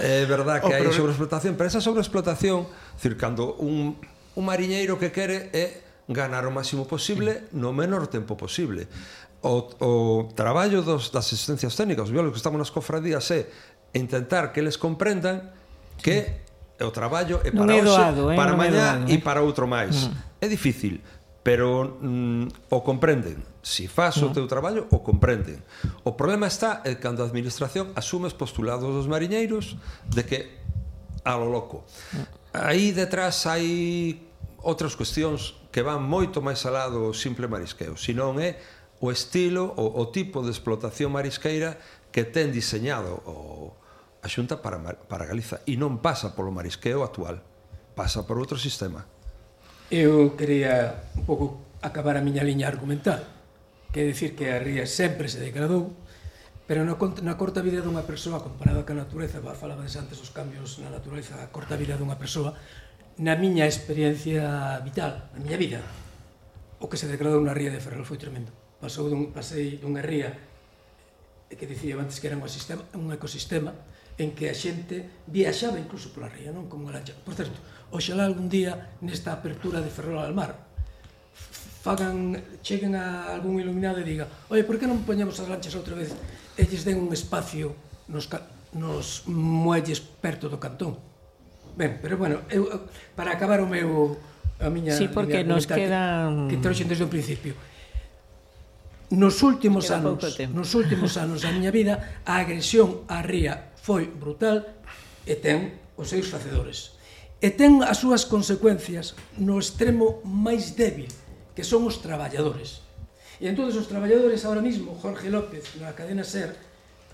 É verdad que oh, hai pero... sobreexplotación, pero esa sobreexplotación, decir, cando un, un mariñeiro que quere é ganar o máximo posible no menor tempo posible. O, o traballo dos, das asistencias técnicas, os biólogos que estamos nas cofradías é intentar que les comprendan que sí. o traballo é para non doado, hoxe, eh? para non mañá doado, eh? e para outro máis. Mm. É difícil, pero mm, o comprenden. Si faz o mm. teu traballo, o comprenden. O problema está é cando a administración asume os postulados dos mariñeiros de que a lo loco. Mm. Aí detrás hai outras cuestións que van moito máis alá do simple marisqueo, senón é o estilo, o, o tipo de explotación marisqueira que ten diseñado o, a Xunta para, para Galiza e non pasa polo marisqueo actual, pasa por outro sistema. Eu quería un pouco acabar a miña liña argumental, que é dicir que a ría sempre se degradou, pero na, na corta vida dunha persoa comparada ca natureza, falabades antes dos cambios na natureza, a corta vida dunha persoa, na miña experiencia vital, na miña vida, o que se degradou na ría de Ferrol foi tremendo. Pasou dun, pasei dunha ría que dicía antes que era un, sistema, un ecosistema en que a xente viaxaba incluso pola ría, non como lancha. Por certo, oxalá algún día nesta apertura de Ferrol al mar fagan, cheguen a algún iluminado e diga oi, por que non poñemos as lanchas outra vez e lles den un espacio nos, nos muelles perto do cantón? Ben, pero bueno, eu, para acabar o meu a miña Sí, porque miña nos quedan que, que trouxen desde o principio. Nos últimos anos, nos últimos anos da miña vida, a agresión á ría foi brutal e ten os seus facedores. E ten as súas consecuencias no extremo máis débil, que son os traballadores. E entón os traballadores ahora mismo, Jorge López, na cadena SER,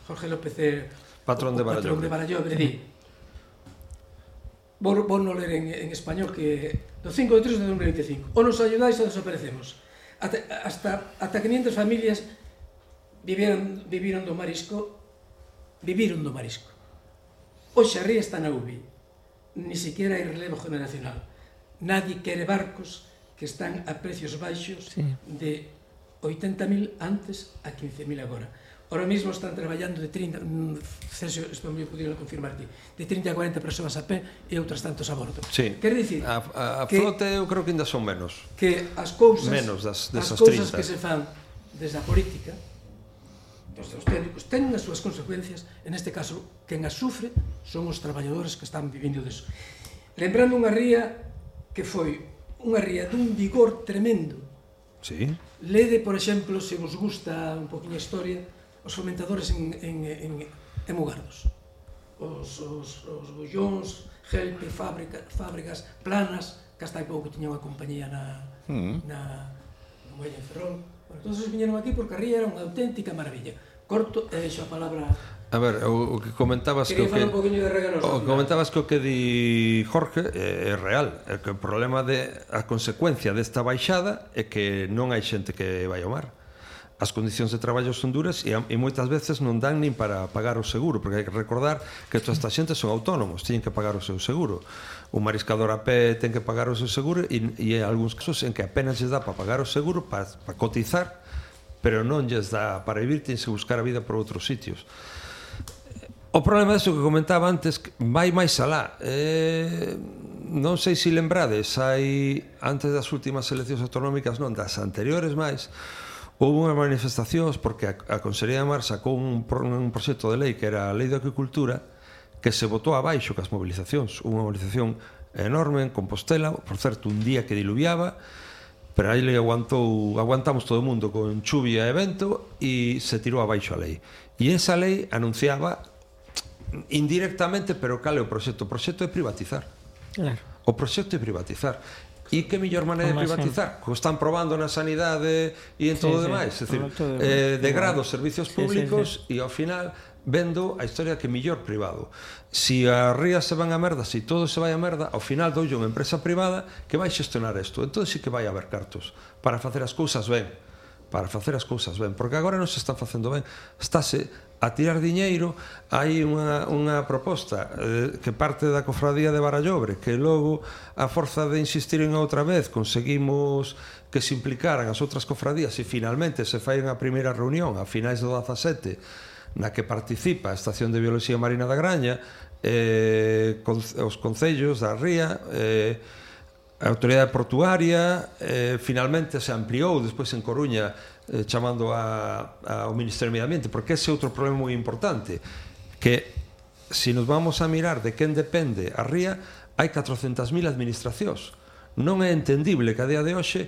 Jorge López é patrón de Barallobre, patrón de Barallobre di, vou, vou no ler en, en español que do 5 de 3 de 2025 ou nos ayudáis ou desaparecemos ata, hasta, ata 500 familias vivieron, viviron do marisco vivir un do marisco. Hoxe a ría está na UBI, ni siquiera hai relevo generacional. Nadie quere barcos que están a precios baixos sí. de 80.000 antes a 15.000 agora. Ahora mismo están traballando de 30, mm, Césio, isto me podían confirmar ti, de 30 a 40 persoas a pé e outras tantos a bordo. Sí. Quer dicir, a, a, a frota eu creo que ainda son menos. Que as cousas, menos das, desas as cousas 30. que se fan desde a política, dos seus técnicos, ten as súas consecuencias, en este caso, quen as sufre son os traballadores que están vivindo deso. Lembrando unha ría que foi unha ría dun vigor tremendo. Sí. Lede, por exemplo, se vos gusta un poquinho a historia, os fomentadores en, en, en, en Mugardos. Os, os, os bullóns, Gelpe, fábrica, fábricas, planas, que hasta hai pouco tiña unha compañía na, mm. na, na Muelle Ferrol. Bueno, os viñeron aquí porque a ría era unha auténtica maravilla corto e deixo a palabra A ver, o, o que comentabas que, que, o que, comentabas que o que di Jorge é, é real, é que o problema de a consecuencia desta baixada é que non hai xente que vai ao mar. As condicións de traballo son duras e, e moitas veces non dan nin para pagar o seguro, porque hai que recordar que toda esta xente son autónomos, teñen que pagar o seu seguro. O mariscador a pé ten que pagar o seu seguro e, e hai algúns casos en que apenas se dá para pagar o seguro, para, para cotizar, pero non lles dá para vivir, tens que buscar a vida por outros sitios. O problema é iso que comentaba antes, vai máis alá. Eh, non sei se lembrades, hai antes das últimas eleccións autonómicas, non das anteriores máis, houve unhas manifestacións porque a, a Consellería de Mar sacou un, un proxecto de lei que era a Lei de Agricultura que se votou abaixo cas mobilizacións. Unha mobilización enorme en Compostela, por certo, un día que diluviaba, pero aí le aguantou, aguantamos todo o mundo con chuvia e vento e se tirou abaixo a lei. E esa lei anunciaba indirectamente, pero cal é o proxecto? O proxecto é privatizar. Claro. O proxecto é privatizar. E que mellor maneira de privatizar? Co están probando na sanidade e en todo sí, o demais. Sí, é dicir, eh, degrado os servicios públicos sí, sí, sí. e ao final vendo a historia que millor privado. Si as rías se van a merda, se si todo se vai a merda, ao final doulle unha empresa privada que vai xestionar isto. Entón sí que vai haber cartos para facer as cousas ben. Para facer as cousas ben. Porque agora non se están facendo ben. Estáse a tirar diñeiro hai unha, unha proposta eh, que parte da cofradía de Barallobre que logo a forza de insistir en outra vez conseguimos que se implicaran as outras cofradías e finalmente se fai unha primeira reunión a finais do 17 na que participa a Estación de Bioloxía Marina da Graña, eh, con, os concellos da Ría, eh, a autoridade portuaria, eh, finalmente se ampliou despois en Coruña eh, chamando a, a, ao Ministerio de Medio Ambiente, porque ese é outro problema moi importante, que se nos vamos a mirar de quen depende a Ría, hai 400.000 administracións. Non é entendible que a día de hoxe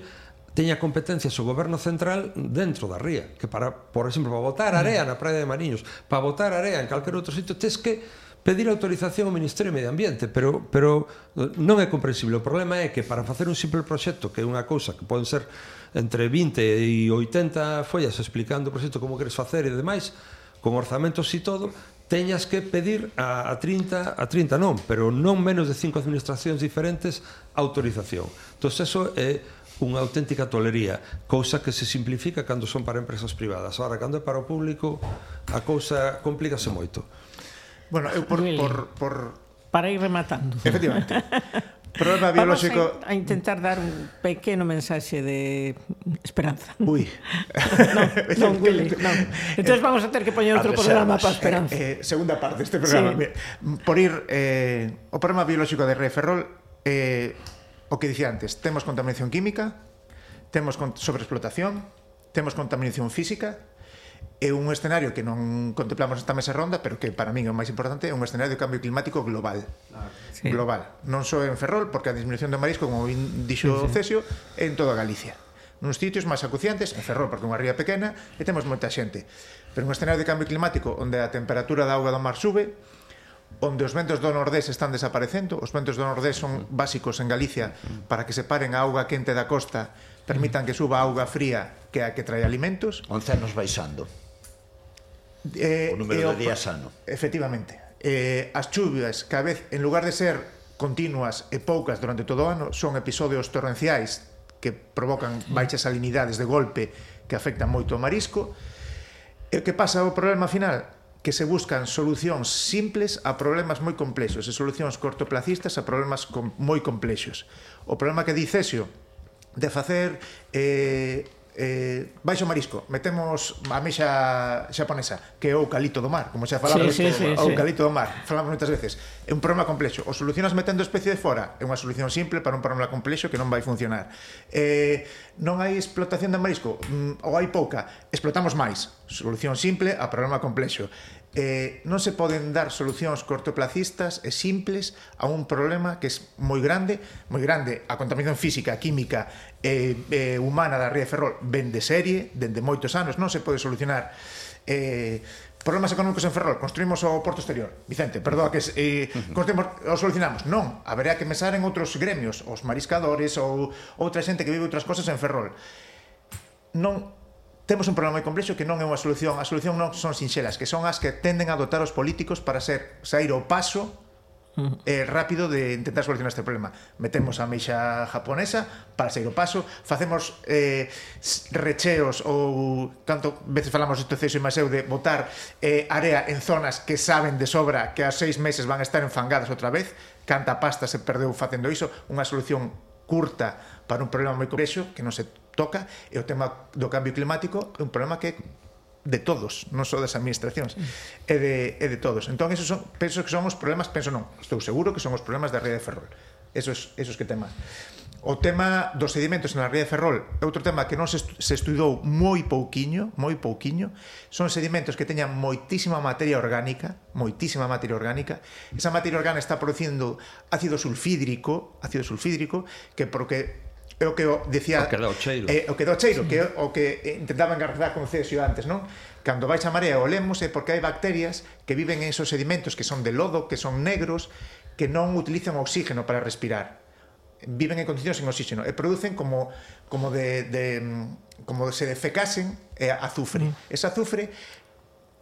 teña competencias o goberno central dentro da ría, que para, por exemplo, para botar area mm. na praia de Mariños, para botar area en calquer outro sitio, tes que pedir autorización ao Ministerio de Medio Ambiente, pero pero non é comprensible. O problema é que para facer un simple proxecto, que é unha cousa que poden ser entre 20 e 80 follas explicando o proxecto como queres facer e demais, con orzamentos e todo, teñas que pedir a, a 30, a 30 non, pero non menos de cinco administracións diferentes autorización. Entón, eso é eh, unha auténtica tolería, cousa que se simplifica cando son para empresas privadas. Ahora, cando é para o público, a cousa complícase moito. Bueno, eu por, por, por... Para ir rematando. Efectivamente. Problema biolóxico... Vamos a, a intentar dar un pequeno mensaxe de esperanza. Ui. non, non, Willy, non. Entón vamos a ter que poñer outro programa para eh, esperanza. Eh, eh, segunda parte deste programa. Sí. Por ir... Eh, o problema biolóxico de Referrol eh, o que dicía antes, temos contaminación química, temos sobreexplotación, temos contaminación física, é un escenario que non contemplamos esta mesa ronda, pero que para min é o máis importante, é un escenario de cambio climático global. Sí. Global. Non só en Ferrol, porque a disminución do marisco, como dixo sí, sí. Cesio, é en toda Galicia. Nuns sitios máis acuciantes, en Ferrol, porque é unha ría pequena, e temos moita xente. Pero un escenario de cambio climático onde a temperatura da auga do mar sube, onde os ventos do nordés están desaparecendo, os ventos do nordés son básicos en Galicia para que separen a auga quente da costa, permitan que suba a auga fría que a que trae alimentos. Oncenos baixando. Eh, o número eh, de días ano. Efectivamente. Eh, as chuvias, que a vez, en lugar de ser continuas e poucas durante todo o ano, son episodios torrenciais que provocan baixas salinidades de golpe que afectan moito o marisco. E o que pasa o problema final? que se buscan solucións simples a problemas moi complexos e solucións cortoplacistas a problemas com moi complexos. O problema que dicesio de facer eh, eh, baixo marisco, metemos a mexa xaponesa, que é o eucalipto do mar, como xa falamos, sí, sí, sí, o eucalipto do mar, falamos moitas veces. É un problema complexo. O solucionas metendo especie de fora, é unha solución simple para un problema complexo que non vai funcionar. Eh, non hai explotación de marisco, mm, ou hai pouca, explotamos máis. Solución simple a problema complexo. Eh, non se poden dar solucións cortoplacistas e simples a un problema que é moi grande, moi grande, a contaminación física, química, eh, eh, humana da Ría de Ferrol ven de serie, dende moitos anos, non se pode solucionar. Eh, problemas económicos en Ferrol, construímos o porto exterior. Vicente, perdoa que eh, construímos, o solucionamos. Non, haberá que mesar en outros gremios, os mariscadores ou outra xente que vive outras cosas en Ferrol. Non temos un problema moi complexo que non é unha solución. A solución non son sinxelas, que son as que tenden a dotar os políticos para ser sair o paso eh, rápido de intentar solucionar este problema. Metemos a meixa japonesa para sair o paso, facemos eh, recheos ou tanto veces falamos isto ceso e maseu eu de botar eh, area en zonas que saben de sobra que a seis meses van a estar enfangadas outra vez, canta pasta se perdeu facendo iso, unha solución curta para un problema moi complexo que non se toca. E o tema do cambio climático é un problema que de todos, non só das administracións, mm. e de, e de todos. Entón, esos son, penso que son os problemas, penso non, estou seguro que son os problemas da rede de Ferrol. Esos, esos que temas. O tema dos sedimentos na ría de Ferrol é outro tema que non se, estu se estudou moi pouquiño, moi pouquiño. Son sedimentos que teñan moitísima materia orgánica, moitísima materia orgánica. Esa materia orgánica está producindo ácido sulfídrico, ácido sulfídrico, que porque é o que decía o que dá o cheiro, eh, o que dá o cheiro, sí. que o que intentaba engarrazar con Cesio antes, non? Cando vais a marea olemos é porque hai bacterias que viven en esos sedimentos que son de lodo, que son negros, que non utilizan oxígeno para respirar. Viven en condicións sin oxígeno e producen como como de, de como se defecasen eh, azufre. Mm. Ese azufre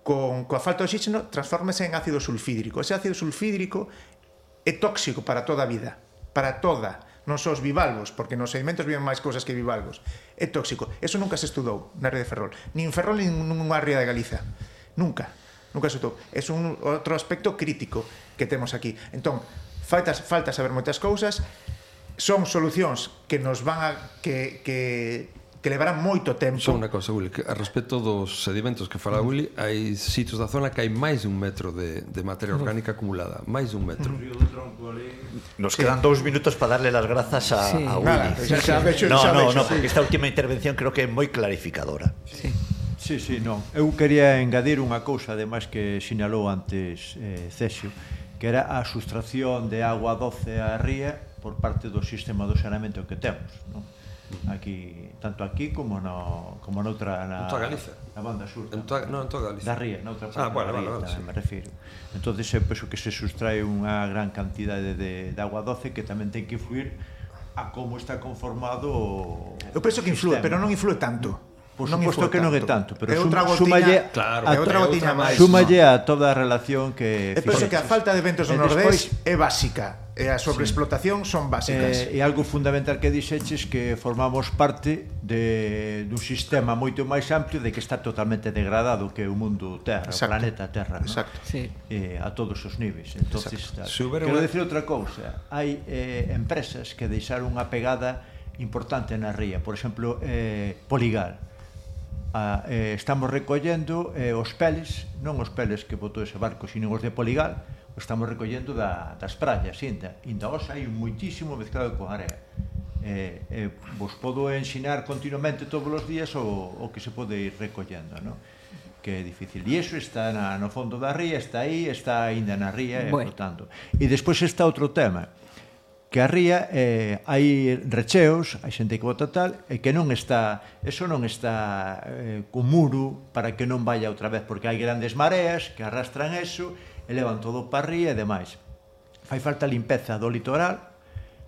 con coa falta de oxígeno transfórmese en ácido sulfídrico. Ese ácido sulfídrico é tóxico para toda a vida, para toda non só os bivalvos, porque nos sedimentos viven máis cousas que bivalvos. É tóxico. Eso nunca se estudou na rede de Ferrol. Nin Ferrol, nin nunha ría de Galiza. Nunca. Nunca se estudou. É un outro aspecto crítico que temos aquí. Entón, falta, falta saber moitas cousas, son solucións que nos van a que, que que levarán moito tempo. Só unha cousa, Willy, que a respecto dos sedimentos que fala Willy, hai sitios da zona que hai máis de un metro de, de materia orgánica acumulada, máis de un metro. Nos quedan sí. dous minutos para darle las grazas a, sí. a Willy. Nada, xa, sí. Hecho, no, no, hecho, no, porque esta última intervención creo que é moi clarificadora. Sí. Sí, sí, non. Eu quería engadir unha cousa, ademais que sinalou antes eh, Cesio, que era a sustracción de agua doce á ría por parte do sistema do saneamento que temos, non? aquí tanto aquí como no como noutra na, en toda Galiza na banda sur en toda, no, en toda Galicia. da ría noutra ah, parte ah, bueno, da ría, vale, vale, sí. me refiro entonces eu penso que se sustrae unha gran cantidade de, de agua doce que tamén ten que influir a como está conformado o Eu penso que influe, sistema. pero non influe tanto. Por non suposto que non é tanto, pero é outra gotiña, súmalle claro, a, é outra máis. Súmalle a toda a relación que E penso pois que a falta de ventos no Nordés é básica. E a sobreexplotación sí. son eh, básicas. Eh, e algo fundamental que dixeches que formamos parte de dun sistema moito máis amplio de que está totalmente degradado que é o mundo Terra, Exacto. o planeta Terra, Exacto. ¿no? Sí. Eh, a todos os niveis. Entonces, tal. Quero decir outra cousa. Hai eh, empresas que deixaron unha pegada importante na ría, por exemplo, eh, Poligal a, eh, estamos recollendo eh, os peles, non os peles que botou ese barco, sino os de Poligal, os estamos recollendo da, das praias, inda, inda os hai muitísimo mezclado con area. Eh, eh, vos podo ensinar continuamente todos os días o, o que se pode ir recollendo, non? que é difícil. E iso está na, no fondo da ría, está aí, está aínda na ría, bueno. e, por tanto. E despois está outro tema, que a ría eh, hai recheos, hai xente que vota tal, e que non está, eso non está eh, con muro para que non vaya outra vez, porque hai grandes mareas que arrastran eso, e levan todo para ría e demais. Fai falta limpeza do litoral,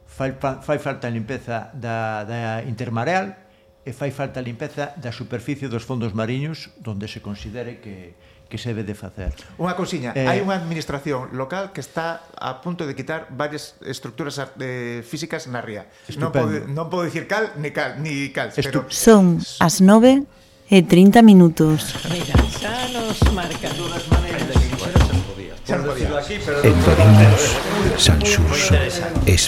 fai, fai falta limpeza da, da intermareal, e fai falta limpeza da superficie dos fondos mariños, donde se considere que, que se debe de facer. Unha cousiña, eh, hai unha administración local que está a punto de quitar varias estructuras eh, físicas na ría. Non pode non podo dicir cal, ni cal, ni cal pero... Son as nove e 30 minutos. Mira, xa nos marca. De todas maneras, xa non podía. Xa non podía. Entón, Sanxus, es